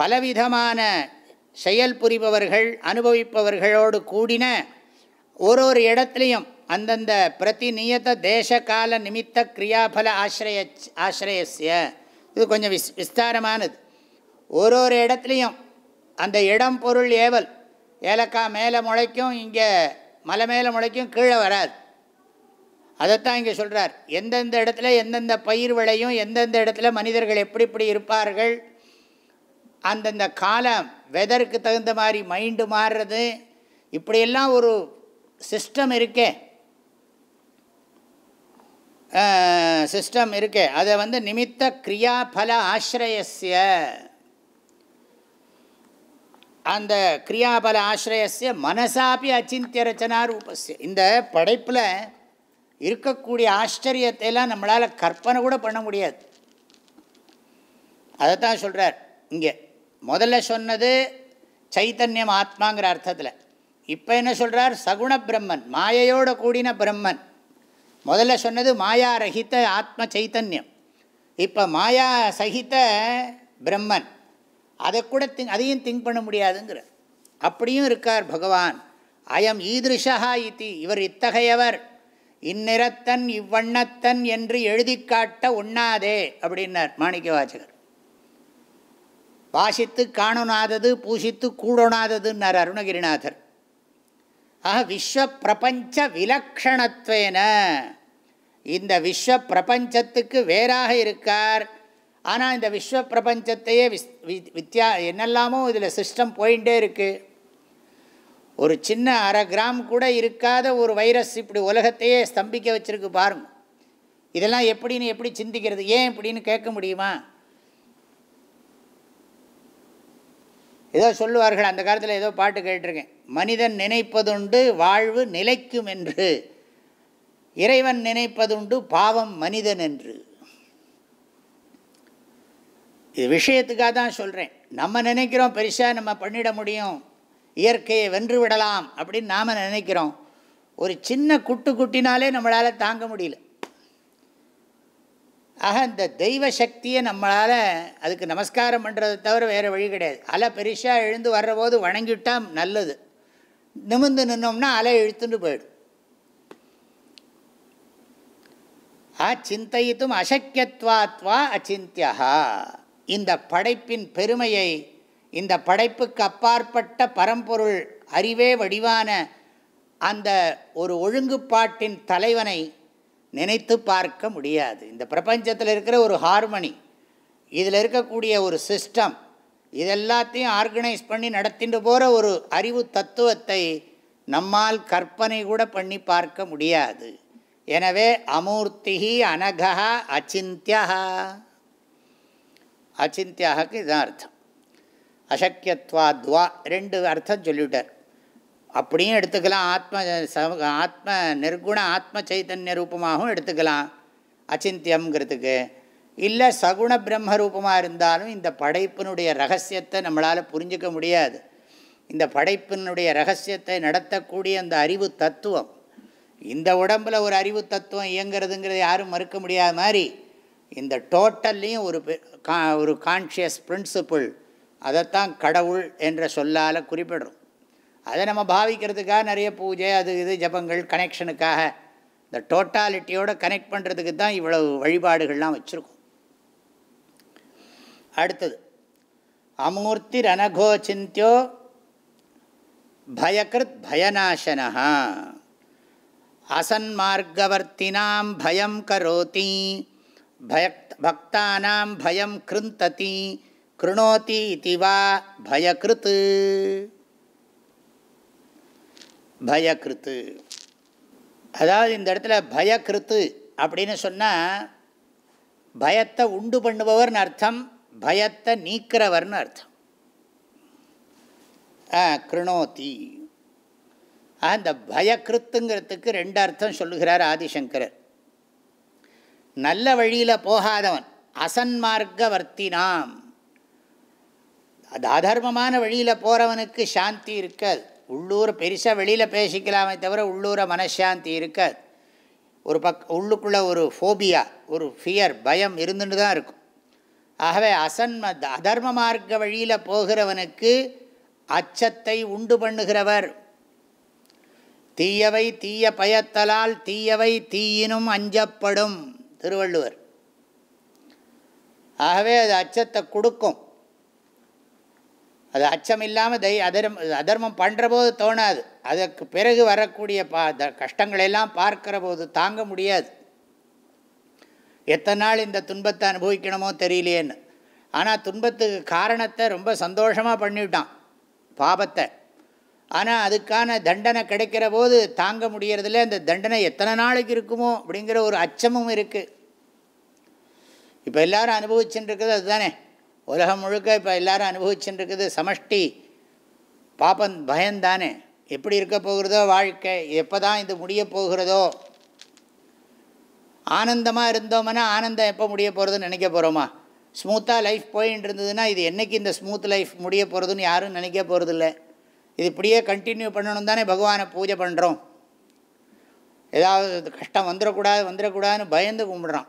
Speaker 1: பலவிதமான செயல் புரிபவர்கள் அனுபவிப்பவர்களோடு கூடின ஒரு ஒரு இடத்துலையும் அந்தந்த பிரதி நியத தேச கால நிமித்த கிரியாபல ஆசிரிய ஆசிரியஸ்ய இது கொஞ்சம் விஸ் விஸ்தாரமானது ஒரு ஒரு இடத்துலையும் அந்த இடம் பொருள் ஏவல் ஏலக்காய் மேலே முளைக்கும் இங்கே மலை மேலே முளைக்கும் கீழே வராது அதைத்தான் இங்கே சொல்கிறார் எந்தெந்த இடத்துல எந்தெந்த பயிர் விளையும் எந்தெந்த இடத்துல மனிதர்கள் எப்படி இப்படி இருப்பார்கள் அந்தந்த காலம் வெதருக்கு தகுந்த மாதிரி மைண்டு மாறுறது இப்படியெல்லாம் ஒரு சிஸ்டம் இருக்கே சிஸ்டம் இருக்கே அதை வந்து நிமித்த கிரியாபல ஆசிரயசிய அந்த கிரியாபல ஆசிரியஸ மனசாப்பி அச்சிந்திய ரச்சனா ரூபஸ்ய இந்த படைப்பில் இருக்கக்கூடிய ஆச்சரியத்தை எல்லாம் நம்மளால் கற்பனை கூட பண்ண முடியாது அதை தான் சொல்கிறார் இங்கே முதல்ல சொன்னது சைத்தன்யம் ஆத்மாங்கிற அர்த்தத்தில் இப்போ என்ன சொல்கிறார் சகுண பிரம்மன் மாயையோட கூடின பிரம்மன் முதல்ல சொன்னது மாயா ரஹித ஆத்ம சைத்தன்யம் இப்போ மாயா சகித்த பிரம்மன் அதை கூட திங் அதையும் திங்க் பண்ண முடியாதுங்கிற அப்படியும் இருக்கார் பகவான் அயம் ஈதிருஷா இத்தி இவர் இத்தகையவர் இந்நிறத்தன் இவ்வண்ணத்தன் என்று எழுதி காட்ட உண்ணாதே அப்படின்னார் மாணிக்க வாசகர் வாசித்து காணுனாதது பூசித்து கூடொணாததுன்னார் அருணகிரிநாதர் ஆக விஸ்வ பிரபஞ்ச விலக்ஷணத்வேன இந்த விஸ்வ பிரபஞ்சத்துக்கு வேறாக இருக்கார் ஆனால் இந்த விஸ்வ பிரபஞ்சத்தையே விஸ் வித்தியா என்னெல்லாமோ இதில் சிஸ்டம் போயிட்டே இருக்குது ஒரு சின்ன அரை கிராம் கூட இருக்காத ஒரு வைரஸ் இப்படி உலகத்தையே ஸ்தம்பிக்க வச்சுருக்கு பாருங்கள் இதெல்லாம் எப்படின்னு எப்படி சிந்திக்கிறது ஏன் இப்படின்னு கேட்க முடியுமா ஏதோ சொல்லுவார்கள் அந்த காலத்தில் ஏதோ பாட்டு கேட்டிருக்கேன் மனிதன் நினைப்பதுண்டு வாழ்வு நிலைக்கும் என்று இறைவன் நினைப்பதுண்டு பாவம் மனிதன் என்று இது விஷயத்துக்காக தான் சொல்கிறேன் நம்ம நினைக்கிறோம் பெருசாக நம்ம பண்ணிட முடியும் இயற்கையை வென்று விடலாம் அப்படின்னு நாம் நினைக்கிறோம் ஒரு சின்ன குட்டு குட்டினாலே நம்மளால் தாங்க முடியல ஆக இந்த தெய்வ சக்தியை நம்மளால் அதுக்கு நமஸ்காரம் பண்ணுறதை தவிர வேறு வழி கிடையாது அலை பெருசாக எழுந்து வர்ற போது வணங்கிட்டால் நல்லது நிமிந்து நின்னோம்னா அலை இழுத்துட்டு போயிடும் ஆ சிந்தையித்தும் அசக்கியத்வாத்வா அச்சிந்தியா இந்த படைப்பின் பெருமையை இந்த படைப்புக்கு அப்பாற்பட்ட பரம்பொருள் அறிவே வடிவான அந்த ஒரு ஒழுங்குப்பாட்டின் தலைவனை நினைத்து பார்க்க முடியாது இந்த பிரபஞ்சத்தில் இருக்கிற ஒரு ஹார்மனி இதில் இருக்கக்கூடிய ஒரு சிஸ்டம் இதெல்லாத்தையும் ஆர்கனைஸ் பண்ணி நடத்திட்டு போகிற ஒரு அறிவு தத்துவத்தை நம்மால் கற்பனை கூட பண்ணி பார்க்க முடியாது எனவே அமூர்த்தி அனகா அச்சிந்தியா அச்சிந்தியாவுக்கு இதுதான் அர்த்தம் அசக்கியத்வாத்வா ரெண்டு அர்த்தம் சொல்லிவிட்டார் அப்படியும் எடுத்துக்கலாம் ஆத்ம ஆத்ம நிர்குண ஆத்ம சைதன்ய ரூபமாகவும் எடுத்துக்கலாம் அச்சிந்தியம்ங்கிறதுக்கு இல்லை சகுண பிரம்ம ரூபமாக இருந்தாலும் இந்த படைப்பினுடைய ரகசியத்தை நம்மளால் புரிஞ்சிக்க முடியாது இந்த படைப்பினுடைய ரகசியத்தை நடத்தக்கூடிய அந்த அறிவு தத்துவம் இந்த உடம்பில் ஒரு அறிவு தத்துவம் இயங்கிறதுங்கிறது யாரும் மறுக்க முடியாத மாதிரி இந்த டோட்டல்லையும் ஒரு கா ஒரு கான்ஷியஸ் பிரின்சிபிள் அதைத்தான் கடவுள் என்ற சொல்லால் குறிப்பிடுறோம் அதை நம்ம பாவிக்கிறதுக்காக நிறைய பூஜை அது இது ஜபங்கள் கனெக்ஷனுக்காக இந்த டோட்டாலிட்டியோடு கனெக்ட் பண்ணுறதுக்கு தான் இவ்வளவு வழிபாடுகள்லாம் வச்சுருக்கோம் அடுத்தது அமூர்த்தி சிந்தியோ பயகிருத் பயநாசனா அசன்மார்க்கவர்த்தினாம் பயம் கரோத்தி பக்தானாம் பயம் கிருந்ததி கிருணோதி இது வா பயகிருத்து அதாவது இந்த இடத்துல பயகிருத்து அப்படின்னு சொன்னால் பயத்தை உண்டு பண்ணுபவர்னு அர்த்தம் பயத்தை நீக்கிறவர்னு அர்த்தம் கிருணோதி அந்த பயக்கிருத்துங்கிறதுக்கு ரெண்டு அர்த்தம் சொல்லுகிறார் ஆதிசங்கரர் நல்ல வழியில் போகாதவன் அசன்மார்க்கவர்த்தினாம் அது அதர்மமான வழியில் போகிறவனுக்கு சாந்தி இருக்காது உள்ளூர் பெருசாக வெளியில் பேசிக்கலாமே தவிர உள்ளூர மனசாந்தி இருக்காது ஒரு பக் உள்ளுக்குள்ளே ஒரு ஃபோபியா ஒரு ஃபியர் பயம் இருந்துட்டு தான் இருக்கும் ஆகவே அசன்ம அதர்ம மார்க்க வழியில் போகிறவனுக்கு அச்சத்தை உண்டு பண்ணுகிறவர் தீயவை தீய பயத்தலால் தீயவை தீயினும் அஞ்சப்படும் திருவள்ளுவர் ஆகவே அது அச்சத்தை கொடுக்கும் அது அச்சம் இல்லாமல் தை அதர்ம அதர்மம் பண்ணுற போது தோணாது அதற்கு பிறகு வரக்கூடிய பா கஷ்டங்களெல்லாம் பார்க்கிற போது தாங்க முடியாது எத்தனை நாள் இந்த துன்பத்தை அனுபவிக்கணுமோ தெரியலேன்னு ஆனால் துன்பத்துக்கு காரணத்தை ரொம்ப சந்தோஷமாக பண்ணிவிட்டான் பாபத்தை ஆனால் அதுக்கான தண்டனை கிடைக்கிற போது தாங்க முடியறதில்ல அந்த தண்டனை எத்தனை நாளைக்கு இருக்குமோ அப்படிங்கிற ஒரு அச்சமும் இருக்குது இப்போ எல்லோரும் இருக்குது அதுதானே உலகம் முழுக்க இப்போ எல்லோரும் இருக்குது சமஷ்டி பாப்பன் பயந்தானே எப்படி இருக்க போகிறதோ வாழ்க்கை எப்போ தான் இது முடிய போகிறதோ ஆனந்தமாக இருந்தோம்னா ஆனந்தம் எப்போ முடிய போகிறதுன்னு நினைக்க போகிறோமா ஸ்மூத்தாக லைஃப் போயின்னு இருந்ததுன்னா இது என்றைக்கு இந்த ஸ்மூத் லைஃப் முடிய போகிறதுன்னு யாரும் நினைக்க போகிறதில்லை இது இப்படியே கண்டினியூ பண்ணணும் தானே பகவானை பூஜை பண்ணுறோம் ஏதாவது கஷ்டம் வந்துடக்கூடாது வந்துடக்கூடாதுன்னு பயந்து கும்பிட்றான்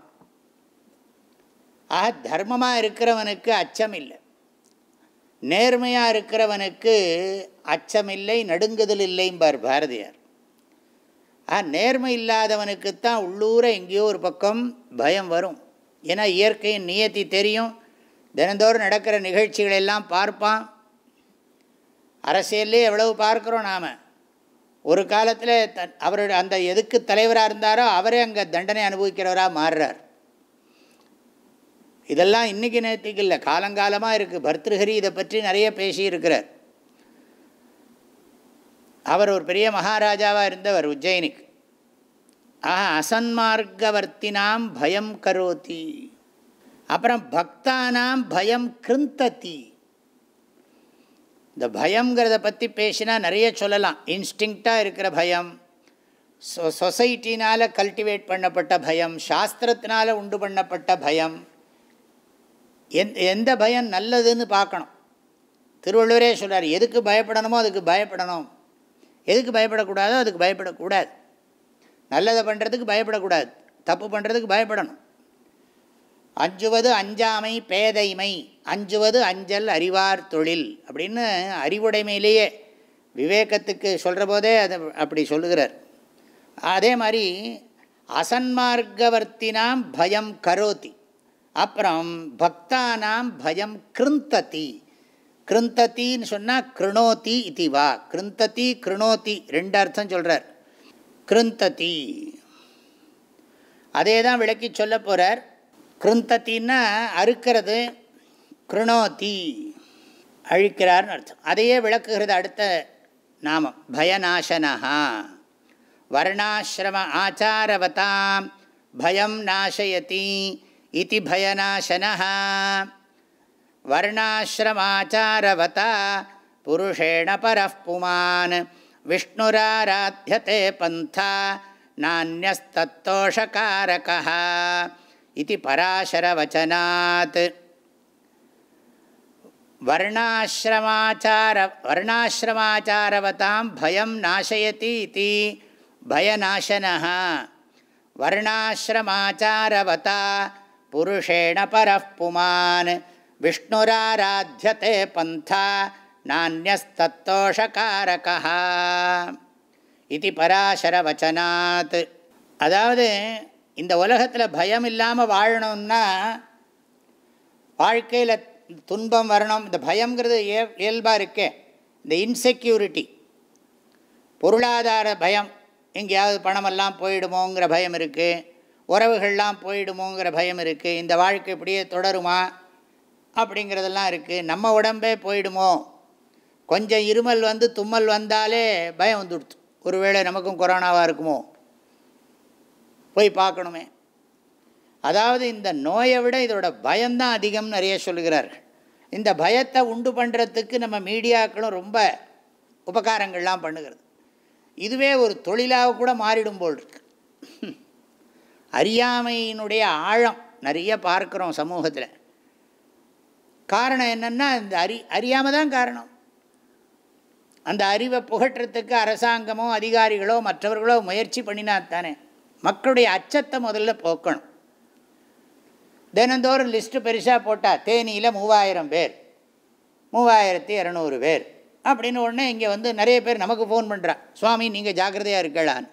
Speaker 1: ஆக தர்மமாக இருக்கிறவனுக்கு அச்சம் இல்லை நேர்மையாக இருக்கிறவனுக்கு அச்சமில்லை நடுங்குதல் இல்லைம்பார் பாரதியார் ஆ நேர்மை இல்லாதவனுக்குத்தான் உள்ளூர எங்கேயோ ஒரு பக்கம் பயம் வரும் ஏன்னா இயற்கையின் நியத்தி தெரியும் தினந்தோறும் நடக்கிற நிகழ்ச்சிகளெல்லாம் பார்ப்பான் அரசியல்லே எவ்வளவு பார்க்குறோம் நாம் ஒரு காலத்தில் த அவருடைய அந்த எதுக்கு தலைவராக இருந்தாரோ அவரே அங்கே தண்டனை அனுபவிக்கிறவராக மாறுறார் இதெல்லாம் இன்றைக்கி நேற்றுக்கு இல்லை காலங்காலமாக இருக்குது பர்திருஹரி இதை பற்றி நிறைய பேசியிருக்கிறார் அவர் ஒரு பெரிய மகாராஜாவாக இருந்தவர் உஜ்ஜயினிக்கு ஆஹா அசன்மார்க்கவர்த்தினாம் பயம் கரோத்தி அப்புறம் பக்தானாம் பயம் கிருந்ததி இந்த பயங்கிறத பற்றி பேசினா நிறைய சொல்லலாம் இன்ஸ்டிங்க்டாக இருக்கிற பயம் சொ சொசைட்டினால் கல்டிவேட் பண்ணப்பட்ட பயம் சாஸ்திரத்தினால் உண்டு பண்ணப்பட்ட பயம் எந் எந்த பயம் நல்லதுன்னு பார்க்கணும் திருவள்ளுவரே சொல்கிறார் எதுக்கு பயப்படணுமோ அதுக்கு பயப்படணும் எதுக்கு பயப்படக்கூடாதோ அதுக்கு பயப்படக்கூடாது நல்லதை பண்ணுறதுக்கு பயப்படக்கூடாது தப்பு பண்ணுறதுக்கு பயப்படணும் அஞ்சுவது அஞ்சாமை பேதைமை அஞ்சுவது அஞ்சல் அறிவார் தொழில் அப்படின்னு அறிவுடைமையிலேயே விவேகத்துக்கு சொல்கிற போதே அது அப்படி சொல்லுகிறார் அதே மாதிரி அசன்மார்க்கவர்த்தினாம் பயம் கரோதி அப்புறம் பக்தானாம் பயம் கிருந்ததி கிருந்தத்தின்னு சொன்னால் கிருணோதி இது வா கிருந்ததி கிருணோதி ரெண்டு அர்த்தம் சொல்கிறார் கிருந்ததி அதே தான் விளக்கி சொல்ல போகிறார் கிருந்தத்தின்னா அறுக்கிறது கிருணோதி அழிக்கிறார்னு அர்த்தம் அதையே விளக்குகிறது அடுத்த நாமம் பயநாசனஹா வர்ணாசிரம ஆச்சாரவதாம் பயம் நாசயதி இது பயநாசனஹா வர்ணாசிரமாச்சாரவதா புருஷேண பரப்புமான் விஷ்ணுராராத்தியதே பந்தா நானியஸ்தத்தோஷகாரகா இது பராசரவச்சனாத் வர்ணாசிரமாச்சார வர்ணாசிரமாச்சாரவதாம் பயம் நாசயதி இது பயநாசனா வர்ணாசிரமாச்சாரவதா புருஷேண பரப்புமான் விஷ்ணுராராத்தியதே பந்தா நானியஸ்தோஷகாரகா இது பராசரவச்சனாத் அதாவது இந்த உலகத்தில் பயம் இல்லாமல் வாழணும்னா வாழ்க்கையில் துன்பம் வரணும் இந்த பயங்கிறது இயல்பாக இருக்கே இந்த இன்செக்யூரிட்டி பொருளாதார பயம் எங்கேயாவது பணமெல்லாம் போயிடுமோங்கிற பயம் இருக்குது உறவுகள்லாம் போயிடுமோங்கிற பயம் இருக்குது இந்த வாழ்க்கை இப்படியே தொடருமா அப்படிங்கிறதெல்லாம் இருக்குது நம்ம உடம்பே போயிடுமோ கொஞ்சம் இருமல் வந்து தும்மல் வந்தாலே பயம் வந்துடுச்சு ஒருவேளை நமக்கும் கொரோனாவாக இருக்குமோ போய் பார்க்கணுமே அதாவது இந்த நோயை விட இதோட பயம்தான் அதிகம் நிறைய சொல்கிறார்கள் இந்த பயத்தை உண்டு பண்ணுறதுக்கு நம்ம மீடியாக்களும் ரொம்ப உபகாரங்கள்லாம் பண்ணுகிறது இதுவே ஒரு தொழிலாக கூட மாறிடும் போல் இருக்கு அறியாமையினுடைய ஆழம் நிறைய பார்க்குறோம் சமூகத்தில் காரணம் என்னென்னா இந்த அறி அறியாமல் தான் காரணம் அந்த அறிவை புகட்டுறதுக்கு அரசாங்கமோ அதிகாரிகளோ மற்றவர்களோ முயற்சி பண்ணினா தானே மக்களுடைய அச்சத்தை முதல்ல போக்கணும் தினந்தோறும் லிஸ்ட்டு பெருசாக போட்டால் தேனியில் மூவாயிரம் பேர் மூவாயிரத்தி இரநூறு பேர் அப்படின்னு உடனே இங்கே வந்து நிறைய பேர் நமக்கு ஃபோன் பண்ணுறான் சுவாமி நீங்கள் ஜாக்கிரதையாக இருக்கலான்னு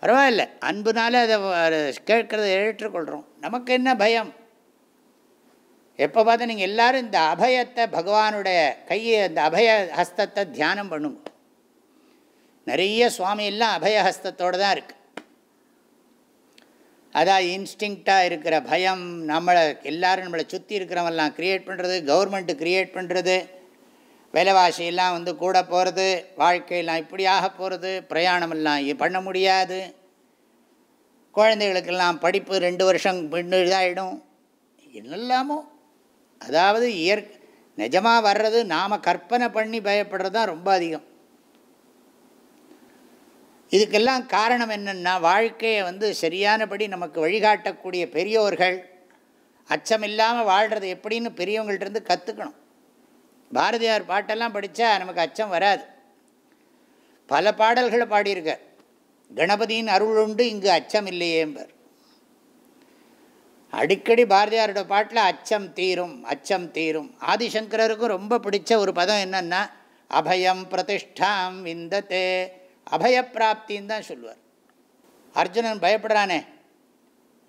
Speaker 1: பரவாயில்ல அன்புனால அதை கேட்குறத ஏற்றுக்கொள்கிறோம் நமக்கு என்ன பயம் எப்போ பார்த்தா நீங்கள் எல்லோரும் இந்த அபயத்தை பகவானுடைய கையை அந்த அபய ஹஸ்தத்தை தியானம் பண்ணுங்க நிறைய சுவாமியெல்லாம் அபயஹஸ்தத்தோடு தான் இருக்குது அதான் இன்ஸ்டிங்க்டாக இருக்கிற பயம் நம்மளை எல்லோரும் நம்மளை சுற்றி இருக்கிறவெல்லாம் க்ரியேட் பண்ணுறது கவர்மெண்ட்டு க்ரியேட் பண்ணுறது விலைவாசியெல்லாம் வந்து கூட போகிறது வாழ்க்கையெல்லாம் இப்படியாக போகிறது பிரயாணமெல்லாம் பண்ண முடியாது குழந்தைகளுக்கெல்லாம் படிப்பு ரெண்டு வருஷம் பின்னு இதாகிடும் என்னெல்லாமோ அதாவது இயற் நிஜமாக வர்றது நாம் கற்பனை பண்ணி பயப்படுறது தான் ரொம்ப அதிகம் இதுக்கெல்லாம் காரணம் என்னென்னா வாழ்க்கையை வந்து சரியானபடி நமக்கு வழிகாட்டக்கூடிய பெரியோர்கள் அச்சமில்லாமல் வாழ்கிறது எப்படின்னு பெரியவங்கள்டிருந்து கற்றுக்கணும் பாரதியார் பாட்டெல்லாம் படித்தா நமக்கு அச்சம் வராது பல பாடல்களை பாடியிருக்கார் கணபதியின் அருள் உண்டு இங்கு அச்சம் இல்லையேம்பர் அடிக்கடி பாரதியாரோட பாட்டில் அச்சம் தீரும் அச்சம் தீரும் ஆதிசங்கரருக்கும் ரொம்ப பிடிச்ச ஒரு பதம் என்னென்னா அபயம் பிரதிஷ்டாம் விந்தத்தே அபயப்பிராப்தின்னு தான் சொல்லுவார் அர்ஜுனன் பயப்படுறானே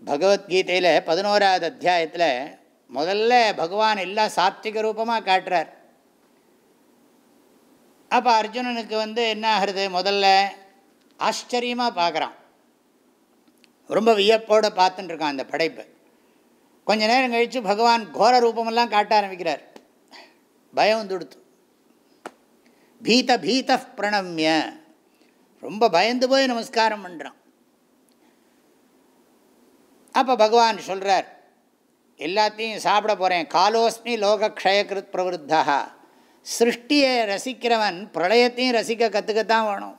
Speaker 1: பகவத்கீதையில் பதினோராவது அத்தியாயத்தில் முதல்ல பகவான் எல்லாம் சாத்விக ரூபமாக காட்டுறார் அப்போ அர்ஜுனனுக்கு வந்து என்ன ஆகிறது முதல்ல ஆச்சரியமாக பார்க்குறான் ரொம்ப வியப்போடு பார்த்துட்டுருக்கான் அந்த படைப்பு கொஞ்ச நேரம் கழித்து பகவான் கோர ரூபமெல்லாம் காட்ட ஆரம்பிக்கிறார் பயம் துடுத்து பீத பீத பிரணம்ய ரொம்ப பயந்து போய் நமஸ்காரம் பண்ணுறான் அப்போ பகவான் சொல்கிறார் எல்லாத்தையும் சாப்பிட போகிறேன் காலோஸ்மி லோக க்ஷயகிருத் பிரவருத்தா சிருஷ்டியை ரசிக்கிறவன் பிரளயத்தையும் ரசிக்க கற்றுக்கத்தான் வேணும்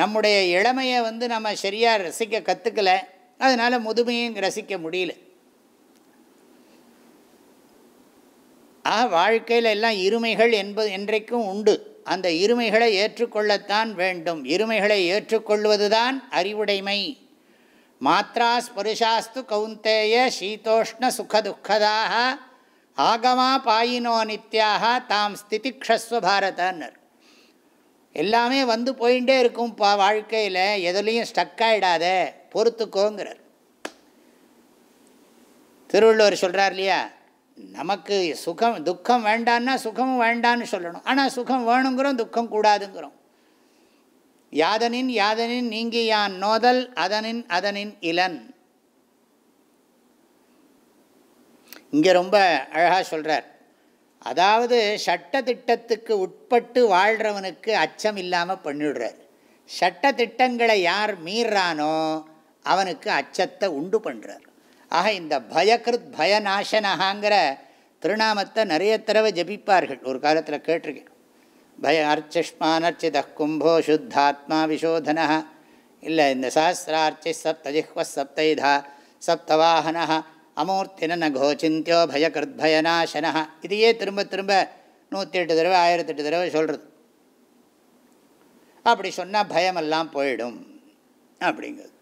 Speaker 1: நம்முடைய இளமையை வந்து நம்ம சரியாக ரசிக்க கற்றுக்கலை அதனால் முதுமையும் ரசிக்க முடியல ஆக வாழ்க்கையில் எல்லாம் இருமைகள் என்பது என்றைக்கும் உண்டு அந்த இருமைகளை ஏற்றுக்கொள்ளத்தான் வேண்டும் இருமைகளை ஏற்றுக்கொள்வதுதான் அறிவுடைமை மாத்ரா ஸ்பருஷாஸ்து கவுந்தேய சீதோஷ்ண சுகதுக்கதாக ஆகமா பாயினோ நித்யாக தாம் க்ஷஸ்வ பாரதன்னர் எல்லாமே வந்து போயிட்டே பா வாழ்க்கையில் எதுலேயும் ஸ்டக் ஆகிடாத பொறுத்துக்கோங்கிறார் திருவள்ளுவர் சொல்கிறார் இல்லையா நமக்கு சுகம் துக்கம் வேண்டான்னா சுகமும் வேண்டான்னு சொல்லணும் ஆனால் சுகம் வேணுங்கிறோம் துக்கம் கூடாதுங்கிறோம் யாதனின் யாதனின் நீங்கியான் நோதல் அதனின் அதனின் இலன் இங்கே ரொம்ப அழகாக சொல்கிறார் அதாவது சட்ட திட்டத்துக்கு உட்பட்டு வாழ்கிறவனுக்கு அச்சம் இல்லாமல் பண்ணிவிடுறார் சட்ட திட்டங்களை யார் மீறானோ அவனுக்கு அச்சத்தை உண்டு பண்ணுறார் ஆக இந்த பயக்ருத் பயநாசனகாங்கிற திருநாமத்தை நிறைய தடவை ஜபிப்பார்கள் ஒரு காலத்தில் கேட்டிருக்கேன் பய அர்ச்சிஷ்மானர்ச்சித கும்போ சுத்தாத்மா விஷோதனா இல்லை இந்த சஹசிரார்ச்சி சப்தஜிஹ்வ சப்தைதா சப்தவாகனா அமூர்த்தின கோச்சிந்தியோ பயகர்த்பயநாசனா இதையே திரும்ப திரும்ப நூற்றி எட்டு தடவை ஆயிரத்தி எட்டு தடவை சொல்கிறது அப்படி சொன்னால் பயமெல்லாம் போயிடும் அப்படிங்கிறது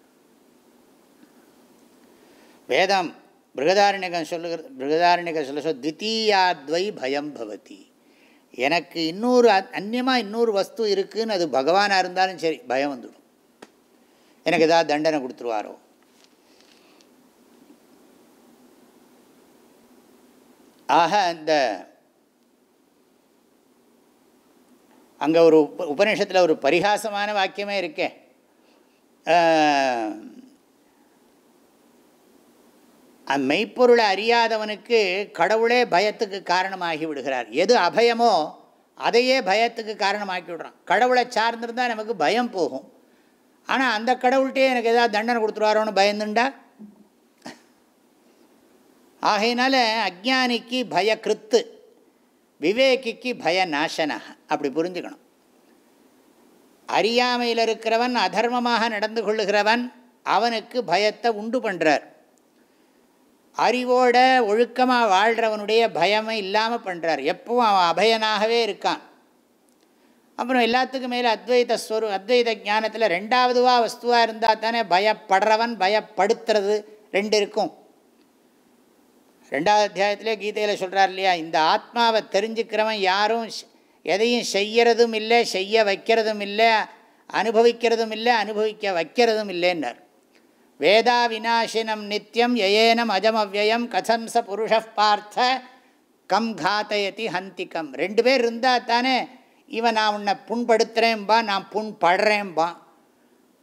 Speaker 1: வேதம் பிருகதாரண்யகம் சொல்லுகிறது பிருகதாரண்யக சொல்ல சொல் தித்தீயாத்வை பயம் பவதி எனக்கு இன்னொரு அந்நியமாக இன்னொரு வஸ்து இருக்குதுன்னு அது பகவானாக இருந்தாலும் சரி பயம் வந்துடும் எனக்கு ஏதாவது தண்டனை கொடுத்துருவாரோ ஆக அந்த அங்கே ஒரு உப உபநிஷத்தில் ஒரு பரிகாசமான வாக்கியமே இருக்கேன் மெய்ப்பொருளை அறியாதவனுக்கு கடவுளே பயத்துக்கு காரணமாகி விடுகிறார் எது அபயமோ அதையே பயத்துக்கு காரணமாக்கி விடுறான் கடவுளை சார்ந்திருந்தால் நமக்கு பயம் போகும் ஆனால் அந்த கடவுள்கிட்டே எனக்கு எதாவது தண்டனை கொடுத்துருவாரோன்னு பயந்துண்டா ஆகையினால அஜானிக்கு பய கிருத்து விவேகிக்கு பய நாசனாக அப்படி புரிஞ்சுக்கணும் அறியாமையில் இருக்கிறவன் அதர்மமாக நடந்து கொள்ளுகிறவன் அவனுக்கு பயத்தை உண்டு பண்ணுறார் அறிவோட ஒழுக்கமாக வாழ்கிறவனுடைய பயமே இல்லாமல் பண்ணுறார் எப்பவும் அவன் அபயனாகவே இருக்கான் அப்புறம் எல்லாத்துக்கும் மேலே அத்வைத ஸ்வரு அத்வைத ஞானத்தில் ரெண்டாவதுவா வஸ்துவாக இருந்தால் தானே பயப்படுறவன் பயப்படுத்துறது ரெண்டு இருக்கும் ரெண்டாவது அத்தியாயத்திலே கீதையில் சொல்கிறார் இல்லையா இந்த ஆத்மாவை தெரிஞ்சுக்கிறவன் யாரும் எதையும் செய்யறதும் இல்லை செய்ய வைக்கிறதும் இல்லை அனுபவிக்கிறதும் இல்லை அனுபவிக்க வைக்கிறதும் இல்லைன்னார் வேதா விநாசினம் நித்தியம் யயேனம் அஜமவ்யயம் கசம்ச புருஷ பார்த்த கம் காத்தயதி ஹந்திக்கம் ரெண்டு பேர் இருந்தால் தானே இவன் நான் உன்னை புண்படுத்துகிறேன்பா நான் புண்படுறேன்பா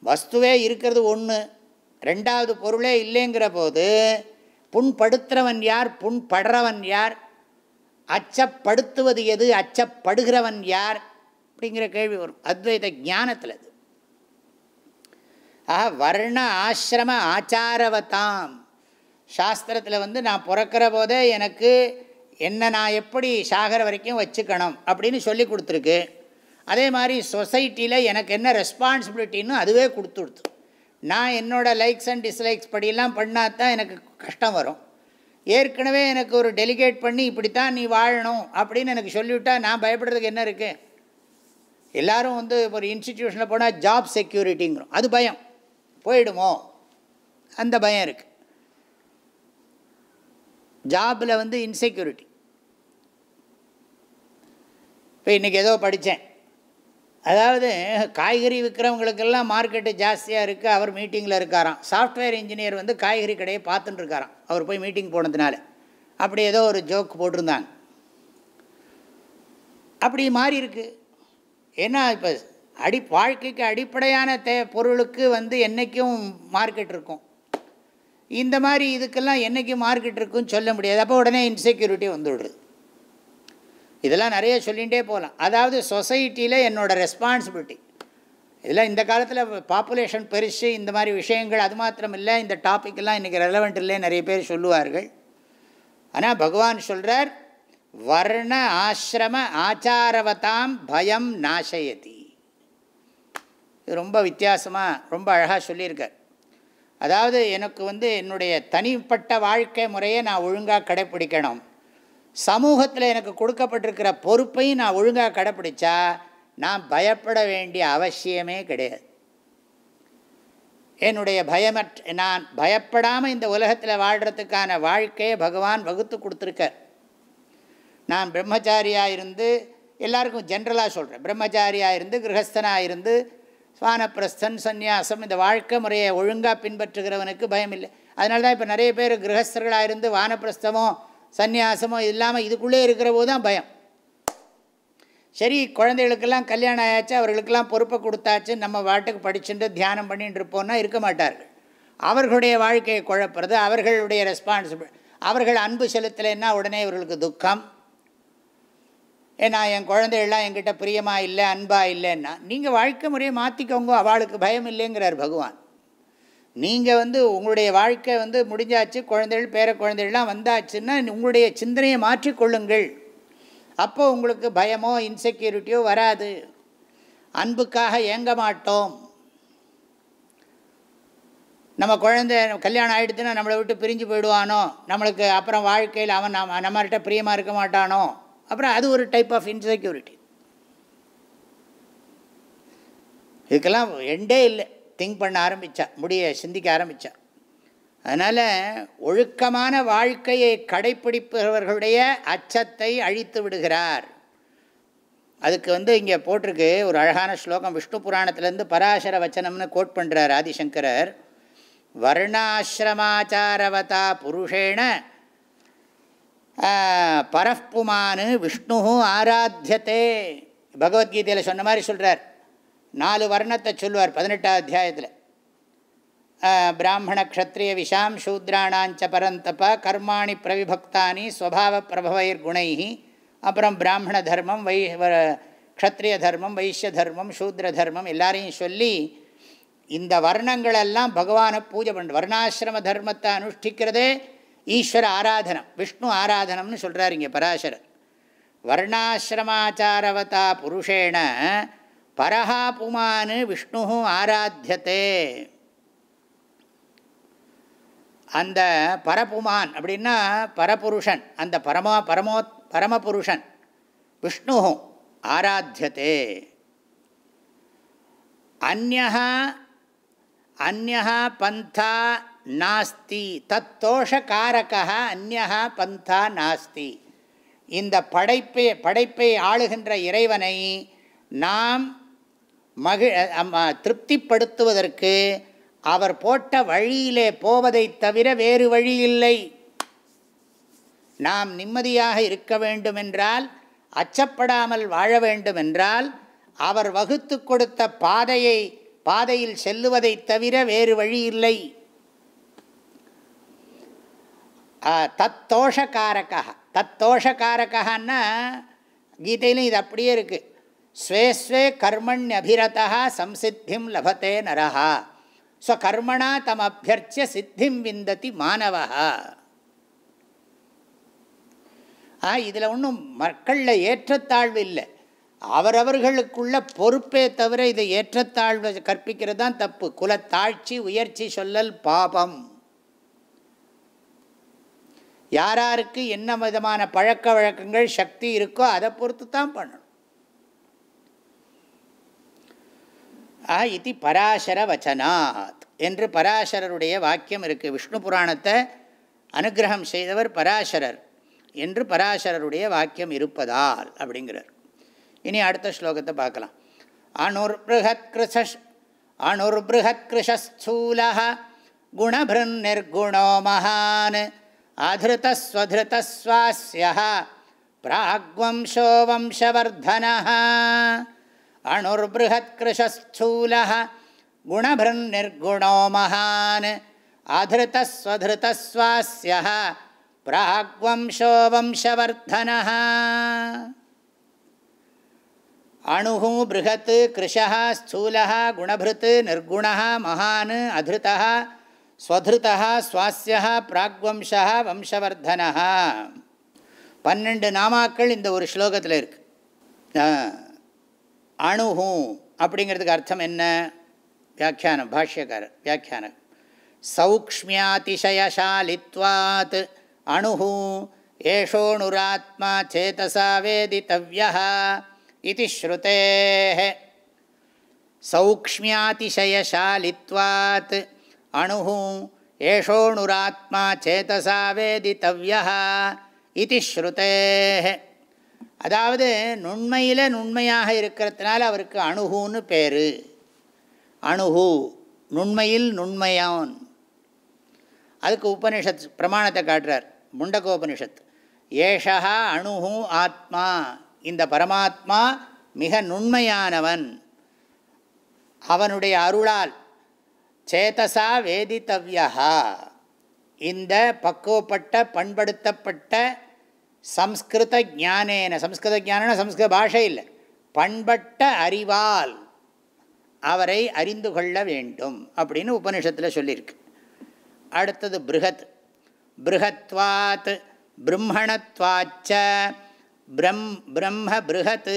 Speaker 1: வஸ்துவே இருக்கிறது ஒன்று ரெண்டாவது பொருளே இல்லைங்கிற போது புண்படுத்துகிறவன் யார் புண்படுறவன் யார் அச்சப்படுத்துவது எது அச்சப்படுகிறவன் யார் அப்படிங்கிற கேள்வி வரும் அத்வைத ஞானத்தில் அது ஆக வர்ண ஆசிரம ஆச்சாரவத்தாம் சாஸ்திரத்தில் வந்து நான் பிறக்கிற போதே எனக்கு என்ன நான் எப்படி சாகர வரைக்கும் வச்சுக்கணும் அப்படின்னு சொல்லி கொடுத்துருக்கு அதே மாதிரி சொசைட்டியில் எனக்கு என்ன ரெஸ்பான்சிபிலிட்டின்னு அதுவே கொடுத்து நான் என்னோடய லைக்ஸ் அண்ட் டிஸ்லைக்ஸ் படியெல்லாம் பண்ணால் தான் எனக்கு கஷ்டம் வரும் ஏற்கனவே எனக்கு ஒரு டெலிகேட் பண்ணி இப்படித்தான் நீ வாழணும் அப்படின்னு எனக்கு சொல்லிவிட்டா நான் பயப்படுறதுக்கு என்ன இருக்குது எல்லோரும் வந்து ஒரு இன்ஸ்டிடியூஷனில் போனால் ஜாப் செக்யூரிட்டிங்கிறோம் அது பயம் போயிடுமோ அந்த பயம் இருக்குது ஜாபில் வந்து இன்செக்யூரிட்டி இப்போ இன்றைக்கி ஏதோ படித்தேன் அதாவது காய்கறி விற்கிறவங்களுக்கெல்லாம் மார்க்கெட்டு ஜாஸ்தியாக இருக்குது அவர் மீட்டிங்கில் இருக்காராம் சாஃப்ட்வேர் இன்ஜினியர் வந்து காய்கறி கடையை பார்த்துட்டு இருக்காராம் அவர் போய் மீட்டிங் போனதுனால அப்படி ஏதோ ஒரு ஜோக் போட்டிருந்தாங்க அப்படி மாறி இருக்குது ஏன்னா இப்போ அடி வாழ்க்கைக்கு அடிப்படையான தே பொருளுக்கு வந்து என்றைக்கும் மார்க்கெட் இருக்கும் இந்த மாதிரி இதுக்கெல்லாம் என்றைக்கும் மார்க்கெட் இருக்குன்னு சொல்ல முடியாது அப்போ உடனே இன்செக்யூரிட்டி வந்துவிடுது இதெல்லாம் நிறைய சொல்லிகிட்டே போகலாம் அதாவது சொசைட்டியில் என்னோடய ரெஸ்பான்சிபிலிட்டி இதெல்லாம் இந்த காலத்தில் பாப்புலேஷன் பெருசு இந்த மாதிரி விஷயங்கள் அது மாத்திரம் இல்லை இந்த டாப்பிக்கெல்லாம் இன்றைக்கி ரெலவெண்ட் இல்லை நிறைய பேர் சொல்லுவார்கள் ஆனால் பகவான் சொல்கிறார் வர்ண ஆசிரம ஆச்சாரவதாம் பயம் நாசயதி இது ரொம்ப வித்தியாசமாக ரொம்ப அழகாக சொல்லியிருக்கார் அதாவது எனக்கு வந்து என்னுடைய தனிப்பட்ட வாழ்க்கை முறையை நான் ஒழுங்காக கடைப்பிடிக்கணும் சமூகத்தில் எனக்கு கொடுக்கப்பட்டிருக்கிற பொறுப்பையும் நான் ஒழுங்காக கடைப்பிடிச்சா நான் பயப்பட வேண்டிய அவசியமே கிடையாது என்னுடைய பயமற்ற நான் பயப்படாமல் இந்த உலகத்தில் வாழ்கிறதுக்கான வாழ்க்கையை பகவான் வகுத்து கொடுத்துருக்கார் நான் பிரம்மச்சாரியாக இருந்து எல்லாருக்கும் ஜென்ரலாக சொல்கிறேன் பிரம்மச்சாரியாக இருந்து கிரகஸ்தனாக இருந்து வானப்பிரஸ்தன் சந்நியாசம் இந்த வாழ்க்கை முறையை ஒழுங்காக பின்பற்றுகிறவனுக்கு பயம் இல்லை அதனால தான் இப்போ நிறைய பேர் கிரகஸ்தர்களாக இருந்து வானப்பிரஸ்தமோ சந்நியாசமோ இது இல்லாமல் இதுக்குள்ளே இருக்கிற போது தான் பயம் சரி குழந்தைகளுக்கெல்லாம் கல்யாணம் ஆயாச்சு அவர்களுக்கெல்லாம் பொறுப்பை கொடுத்தாச்சு நம்ம வாட்டுக்கு படிச்சுட்டு தியானம் பண்ணிகிட்டு இருப்போம்னா இருக்க மாட்டார்கள் அவர்களுடைய வாழ்க்கையை குழப்புறது அவர்களுடைய ரெஸ்பான்சிபிள் அவர்கள் அன்பு செலுத்தலைன்னா உடனே இவர்களுக்கு துக்கம் ஏன்னா என் குழந்தைகள்லாம் என்கிட்ட பிரியமாக இல்லை அன்பாக இல்லைன்னா நீங்கள் வாழ்க்கை முறையை மாற்றிக்கோங்க அவளுக்கு பயம் இல்லைங்கிறார் பகவான் நீங்கள் வந்து உங்களுடைய வாழ்க்கை வந்து முடிஞ்சாச்சு குழந்தைகள் பேர குழந்தைகள்லாம் வந்தாச்சுன்னா உங்களுடைய சிந்தனையை மாற்றிக்கொள்ளுங்கள் அப்போ உங்களுக்கு பயமோ இன்செக்யூரிட்டியோ வராது அன்புக்காக ஏங்க மாட்டோம் நம்ம குழந்தை கல்யாணம் ஆகிடுச்சுன்னா நம்மளை விட்டு பிரிஞ்சு போயிடுவானோ நம்மளுக்கு அப்புறம் வாழ்க்கையில் அவன் நம்ம நம்மகிட்ட பிரியமாக இருக்க மாட்டானோ அப்புறம் அது ஒரு டைப் ஆஃப் இன்செக்யூரிட்டி இதுக்கெல்லாம் எண்டே இல்லை திங்க் பண்ண ஆரம்பித்தா முடிய சிந்திக்க ஆரம்பித்தா அதனால் ஒழுக்கமான வாழ்க்கையை கடைப்பிடிப்பவர்களுடைய அச்சத்தை அழித்து விடுகிறார் அதுக்கு வந்து இங்கே போட்டிருக்கு ஒரு அழகான ஸ்லோகம் விஷ்ணு புராணத்திலேருந்து பராசர வச்சனம்னு கோட் பண்ணுறார் ஆதிசங்கரர் வர்ணாசிரமாச்சாரவதா புருஷேன பரப்புமானு விஷ்ணு ஆராத்தியத்தே பகவத்கீதையில் சொன்ன மாதிரி சொல்கிறார் நாலு வர்ணத்தை சொல்லுவார் பதினெட்டாம் அத்தியாயத்தில் பிராமண க்ஷத்ரிய விஷாம் சூத்ராணாஞ்ச பரந்தப கர்மாணி பிரவிபக்தானி ஸ்வபாவ பிரபவைர் குணை அப்புறம் பிராமண தர்மம் வை க்ஷத்ரிய தர்மம் வைசிய தர்மம் சூத்ர தர்மம் எல்லாரையும் சொல்லி இந்த வர்ணங்களெல்லாம் பகவானை பூஜை பண்ண வர்ணாசிரம தர்மத்தை அனுஷ்டிக்கிறதே ஈஸ்வர ஆராதனம் விஷ்ணு ஆராதனம்னு சொல்கிறார் இங்கே பராசரர் வர்ணாசிரமாச்சாரவதா புருஷேண பரஹா புமானு விஷ்ணு ஆராத்தியத்தே அந்த பரபுமான் அப்படின்னா பரபுருஷன் அந்த பரமா பரமோ பரமபுருஷன் விஷ்ணு ஆராத்தியதே அந்நா அந்நா பந்தா நாஸ்தி காரகா அந்நா பந்தா நாஸ்தி இந்த படைப்பை படைப்பை ஆளுகின்ற இறைவனை நாம் மகி திருப்திப்படுத்துவதற்கு அவர் போட்ட வழியிலே போவதை தவிர வேறு வழி இல்லை நாம் நிம்மதியாக இருக்க வேண்டுமென்றால் அச்சப்படாமல் வாழ வேண்டுமென்றால் அவர் வகுத்து கொடுத்த பாதையை பாதையில் செல்லுவதை தவிர வேறு வழி இல்லை தத்தோஷகாரகா தத்தோஷகாரகான்னா கீதையிலும் இது அப்படியே இருக்குது ஸ்வேஸ்வே அபிரதா சம்சித்திம் லபத்தே நரஹா ஸோ கர்மணா தம் அபியர்ச்சிய சித்திம் விந்ததி மாணவா ஆ இதில் ஒன்றும் மக்களில் ஏற்றத்தாழ்வு இல்லை அவரவர்களுக்குள்ள பொறுப்பே தவிர இதை ஏற்றத்தாழ்வு கற்பிக்கிறது தான் தப்பு குலத்தாழ்ச்சி உயர்ச்சி சொல்லல் பாபம் யாராருக்கு என்ன விதமான பழக்க வழக்கங்கள் சக்தி இருக்கோ அதை பொறுத்து தான் பண்ணணும் இது பராசர வச்சனாத் என்று பராசரருடைய வாக்கியம் இருக்குது விஷ்ணு புராணத்தை அனுகிரகம் செய்தவர் பராசரர் என்று பராசரருடைய வாக்கியம் இருப்பதால் அப்படிங்கிறார் இனி அடுத்த ஸ்லோகத்தை பார்க்கலாம் அணுர்பிருஹத்கிருஷ் அணுர்பிருஹத்கிருஷஸ்தூல நிர்குணோ மகான் ஆதிருத்தஸ்வதிருத்தஸ்வாஸ்ய பிராக்வம்சோ வம்சவர்தன அணுர்பிருஹத்கிருஷூல குணபிருன் நிர்குணோ மகான் அதிருத்தஸ்வதிருத்தஸ்வாஸ்ய பிராக்வம்சோ வம்சவர்தன அணுகும் பிருகத் கிருஷா ஸ்தூலா குணபிருத் மகான் அதிருத்தா ஸ்வதிருதா சுவாசியா பிராக்வம்சா வம்சவர்தனா பன்னெண்டு நாமாக்கள் இந்த ஒரு ஸ்லோகத்தில் இருக்கு அணுகும் அப்படிங்கிறதுக்கு அர்த்தம் என்ன வியாக்கியானம் பாஷ்யக்காரர் வியாக்கியானம் சௌக்மியாதிசயசாலித்வாத் அணுகும் ஏஷோணுராத்மா சேதசா வேதித்தவ்யா இது ஸ்ருதே சௌக்மியாதிசயசாலித்வாத் அணுகும் ஏஷோணுராத்மா சேதசா வேதித்தவ்யா இது ஸ்ருதே அதாவது நுண்மையில் நுண்மையாக இருக்கிறதுனால அவருக்கு அணுகுன்னு பேர் அணுகு நுண்மையில் நுண்மையான் அதுக்கு உபனிஷத் பிரமாணத்தை காட்டுறார் முண்டகோபனிஷத் ஏஷா அணுகு ஆத்மா இந்த பரமாத்மா மிக நுண்மையானவன் அவனுடைய அருளால் சேதசா வேதித்தவ்யா இந்த பக்குவப்பட்ட பண்படுத்தப்பட்ட சம்ஸ்கிருத ஜானேன சம்ஸ்கிருத ஜானன சம்ஸ்கிருத பாஷை இல்லை பண்பட்ட அறிவால் அவரை அறிந்து கொள்ள வேண்டும் அப்படின்னு உபனிஷத்தில் சொல்லியிருக்கு அடுத்தது பிருகத் பிருகத்வாத் பிரம்மணத்வாச்ச பிரம் பிரம்ம பிருகத்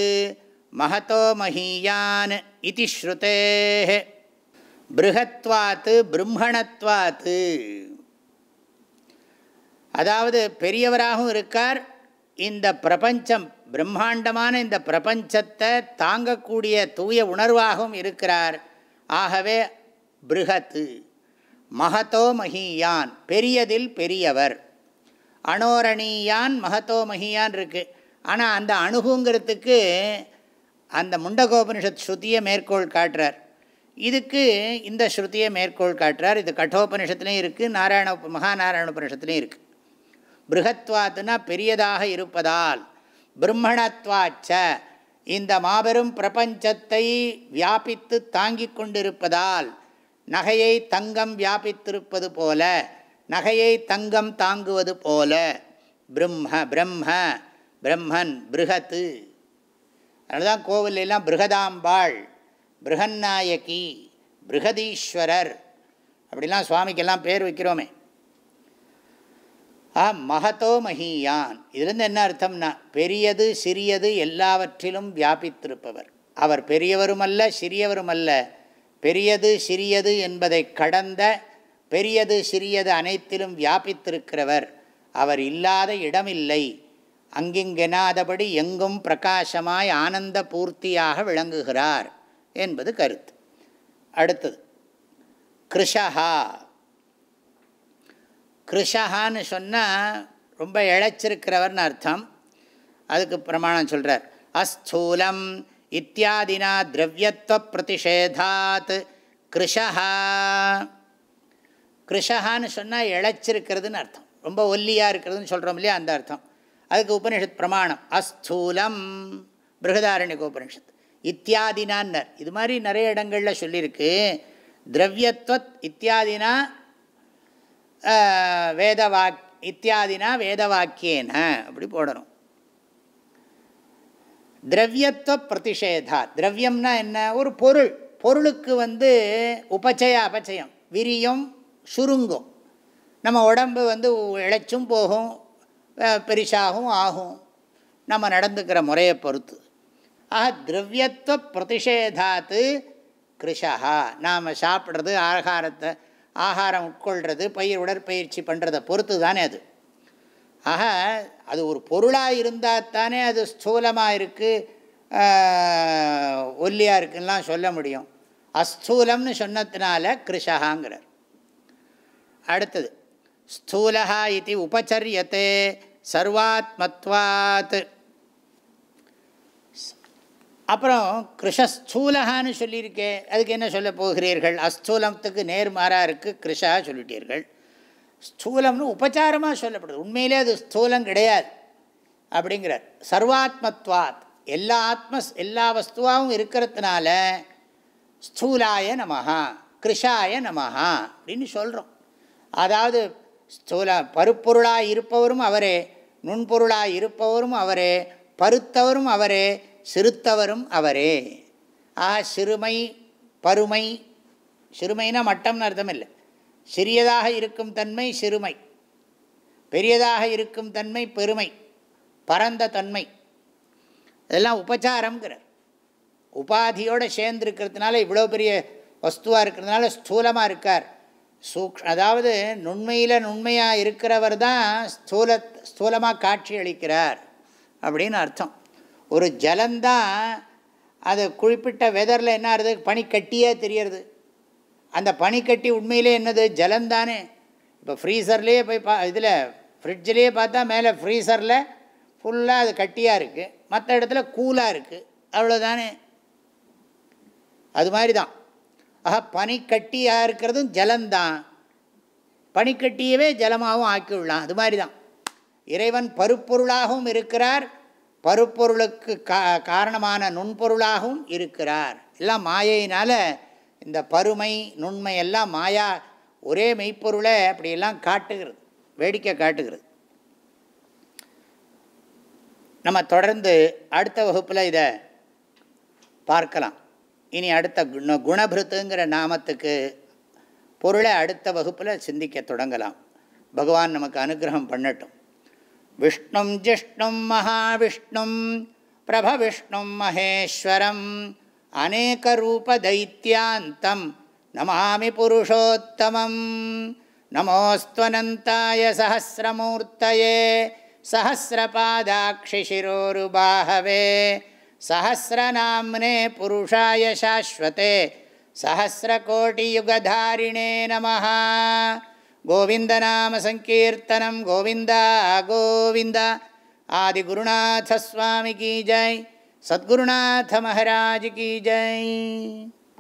Speaker 1: மகதோ மஹீயான் இது ஸ்ருதே பிருகத்வாத்து பிரம்மணத்வாத்து அதாவது பெரியவராகவும் இருக்கார் இந்த பிரபஞ்சம் பிரம்மாண்டமான இந்த பிரபஞ்சத்தை தாங்கக்கூடிய தூய உணர்வாகவும் இருக்கிறார் ஆகவே பிருகத்து மகத்தோ மகியான் பெரியதில் பெரியவர் அணோரணியான் மகத்தோ மகியான் இருக்குது ஆனால் அந்த அணுகுங்கிறதுக்கு அந்த முண்டகோபனிஷத் ஸ்ருதியை மேற்கோள் காட்டுறார் இதுக்கு இந்த ஸ்ருதியை மேற்கோள் காட்டுறார் இது கட்டோபனிஷத்துலேயும் இருக்குது நாராயண மகாநாராயண உபனிஷத்துலேயும் இருக்குது பிருகத்வாத்துனா பெரியதாக இருப்பதால் பிரம்மணத்வாச்ச இந்த மாபெரும் பிரபஞ்சத்தை வியாபித்து தாங்கி கொண்டிருப்பதால் நகையை தங்கம் வியாபித்திருப்பது போல நகையை தங்கம் தாங்குவது போல பிரம்ம பிரம்ம பிரம்மன் பிருகத்து அதனால தான் கோவிலெல்லாம் பிருகதாம்பாள் பிருகநாயகி பிருகதீஸ்வரர் அப்படிலாம் சுவாமிக்கெல்லாம் பேர் வைக்கிறோமே ஆ மகத்தோ மகியான் இதுலேருந்து என்ன அர்த்தம்னா பெரியது சிறியது எல்லாவற்றிலும் வியாபித்திருப்பவர் அவர் பெரியவருமல்ல சிறியவருமல்ல பெரியது சிறியது என்பதை கடந்த பெரியது சிறியது அனைத்திலும் வியாபித்திருக்கிறவர் அவர் இல்லாத இடமில்லை அங்கிங்கெனாதபடி எங்கும் பிரகாசமாய் ஆனந்த பூர்த்தியாக விளங்குகிறார் என்பது கருத்து அடுத்தது கிருஷஹா கிருஷஹான்னு சொன்னால் ரொம்ப இழைச்சிருக்கிறவர்னு அர்த்தம் அதுக்கு பிரமாணம் சொல்கிறார் அஸ்தூலம் இத்தியாதினா திரவியத்துவ பிரதிஷேதாத் கிருஷஹா கிருஷஹான்னு சொன்னால் இழைச்சிருக்கிறதுன்னு அர்த்தம் ரொம்ப ஒல்லியாக இருக்கிறதுன்னு சொல்கிறோம் இல்லையா அந்த அர்த்தம் அதுக்கு உபனிஷத் பிரமாணம் அஸ்தூலம் பிருகதாரண்யக்கு உபனிஷத் இத்தியாதினான்னர் இது மாதிரி நிறைய இடங்களில் சொல்லியிருக்கு திரவியத்வத் இத்தியாதினா வாக் இத்தியாதினா வேதவாக்கியேன அப்படி போடணும் திரவியத்துவ பிரதிஷேதா திரவியம்னா என்ன ஒரு பொருள் பொருளுக்கு வந்து உபச்சய அபச்சயம் விரியும் சுருங்கும் நம்ம உடம்பு வந்து இழைச்சும் போகும் பெரிசாகவும் ஆகும் நம்ம நடந்துக்கிற முறையை பொறுத்து ஆக திரவியத்துவ பிரதிஷேதாத்து கிருஷா நாம் சாப்பிட்றது ஆகாரத்தை ஆகாரம் உட்கொள்கிறது பயிர் உடற்பயிற்சி பண்ணுறதை பொறுத்து தானே அது ஆக அது ஒரு பொருளாக இருந்தால் தானே அது ஸ்தூலமாக இருக்குது ஒல்லியாக இருக்குன்னெலாம் சொல்ல முடியும் அஸ்தூலம்னு சொன்னதுனால கிருஷகாங்கிறார் அடுத்தது ஸ்தூலகா இது உபச்சரியத்தை சர்வாத்மத்வாத் அப்புறம் கிருஷஸ்தூலகான்னு சொல்லியிருக்கேன் அதுக்கு என்ன சொல்ல போகிறீர்கள் அஸ்தூலத்துக்கு நேர்மாறாக இருக்குது கிருஷாக சொல்லிட்டீர்கள் ஸ்தூலம்னு உபச்சாரமாக சொல்லப்படுது உண்மையிலே அது ஸ்தூலம் கிடையாது அப்படிங்கிறார் சர்வாத்மத்வாத் எல்லா ஆத்ம எல்லா வஸ்துவாகவும் இருக்கிறதுனால ஸ்தூலாய நமஹா கிருஷாய நமஹா அப்படின்னு சொல்கிறோம் அதாவது ஸ்தூல பருப்பொருளாக இருப்பவரும் அவரே நுண்பொருளாக இருப்பவரும் அவரே பருத்தவரும் அவரே சிறுத்தவரும் அவரே ஆ சிறுமை பருமை சிறுமைனா மட்டம்னு அர்த்தம் இல்லை சிறியதாக இருக்கும் தன்மை சிறுமை பெரியதாக இருக்கும் தன்மை பெருமை பரந்த தன்மை இதெல்லாம் உபச்சாரங்கிறார் உபாதியோடு சேர்ந்துருக்கிறதுனால இவ்வளோ பெரிய வஸ்துவாக இருக்கிறதுனால ஸ்தூலமாக இருக்கார் சூக் அதாவது நுண்மையில் நுண்மையாக இருக்கிறவர் தான் ஸ்தூல ஸ்தூலமாக காட்சி அளிக்கிறார் அப்படின்னு அர்த்தம் ஒரு ஜலந்தான் அது குறிப்பிட்ட வெதரில் என்ன ஆகுது பனிக்கட்டியே தெரியறது அந்த பனிக்கட்டி உண்மையிலே என்னது ஜலந்தானே இப்போ ஃப்ரீசர்லேயே போய் பா இதில் ஃப்ரிட்ஜ்லேயே பார்த்தா மேலே ஃப்ரீசரில் ஃபுல்லாக அது கட்டியாக இருக்குது மற்ற இடத்துல கூலாக இருக்குது அவ்வளோதானே அது மாதிரி தான் ஆஹா பனிக்கட்டியாக இருக்கிறதும் ஜலந்தான் பனிக்கட்டியவே ஜலமாகவும் ஆக்கிவிடலாம் அது மாதிரி தான் இறைவன் பருப்பொருளாகவும் இருக்கிறார் பருப்பொருளுக்கு கா காரணமான நுண்பொருளாகவும் இருக்கிறார் எல்லாம் மாயையினால் இந்த பருமை நுண்மை எல்லாம் மாயா ஒரே மெய்ப்பொருளை அப்படியெல்லாம் காட்டுகிறது வேடிக்கை காட்டுகிறது நம்ம தொடர்ந்து அடுத்த வகுப்பில் இதை பார்க்கலாம் இனி அடுத்த குண குணபிருத்துங்கிற நாமத்துக்கு பொருளை அடுத்த வகுப்பில் சிந்திக்க தொடங்கலாம் பகவான் நமக்கு அனுகிரகம் பண்ணட்டும் விஷ்ணும் ஜிஷ்ணும் மகாவிஷ்ணும் பிரபவிஷ்ணும் மகேஸ்வரம் அநேகரூபதைத்தியாந்தம் நமாமி புருஷோத்தமம் நமோஸ்துவனந்தாய சஹசிரமூர்த்தயே सहस्रपादाक्षिशिरोरुबाहवे सहस्रनाम्ने पुरुषाय शाश्वते सहस्रकोटियुगधारिणे नमः கோவிந்தநாமசங்கீர்த்தனம் கோவிந்தா கோவிந்தா ஆதிகுருநாதஸ்வாமி கீ ஜய் சத்குருநாத மகாராஜ் கீ ஜய்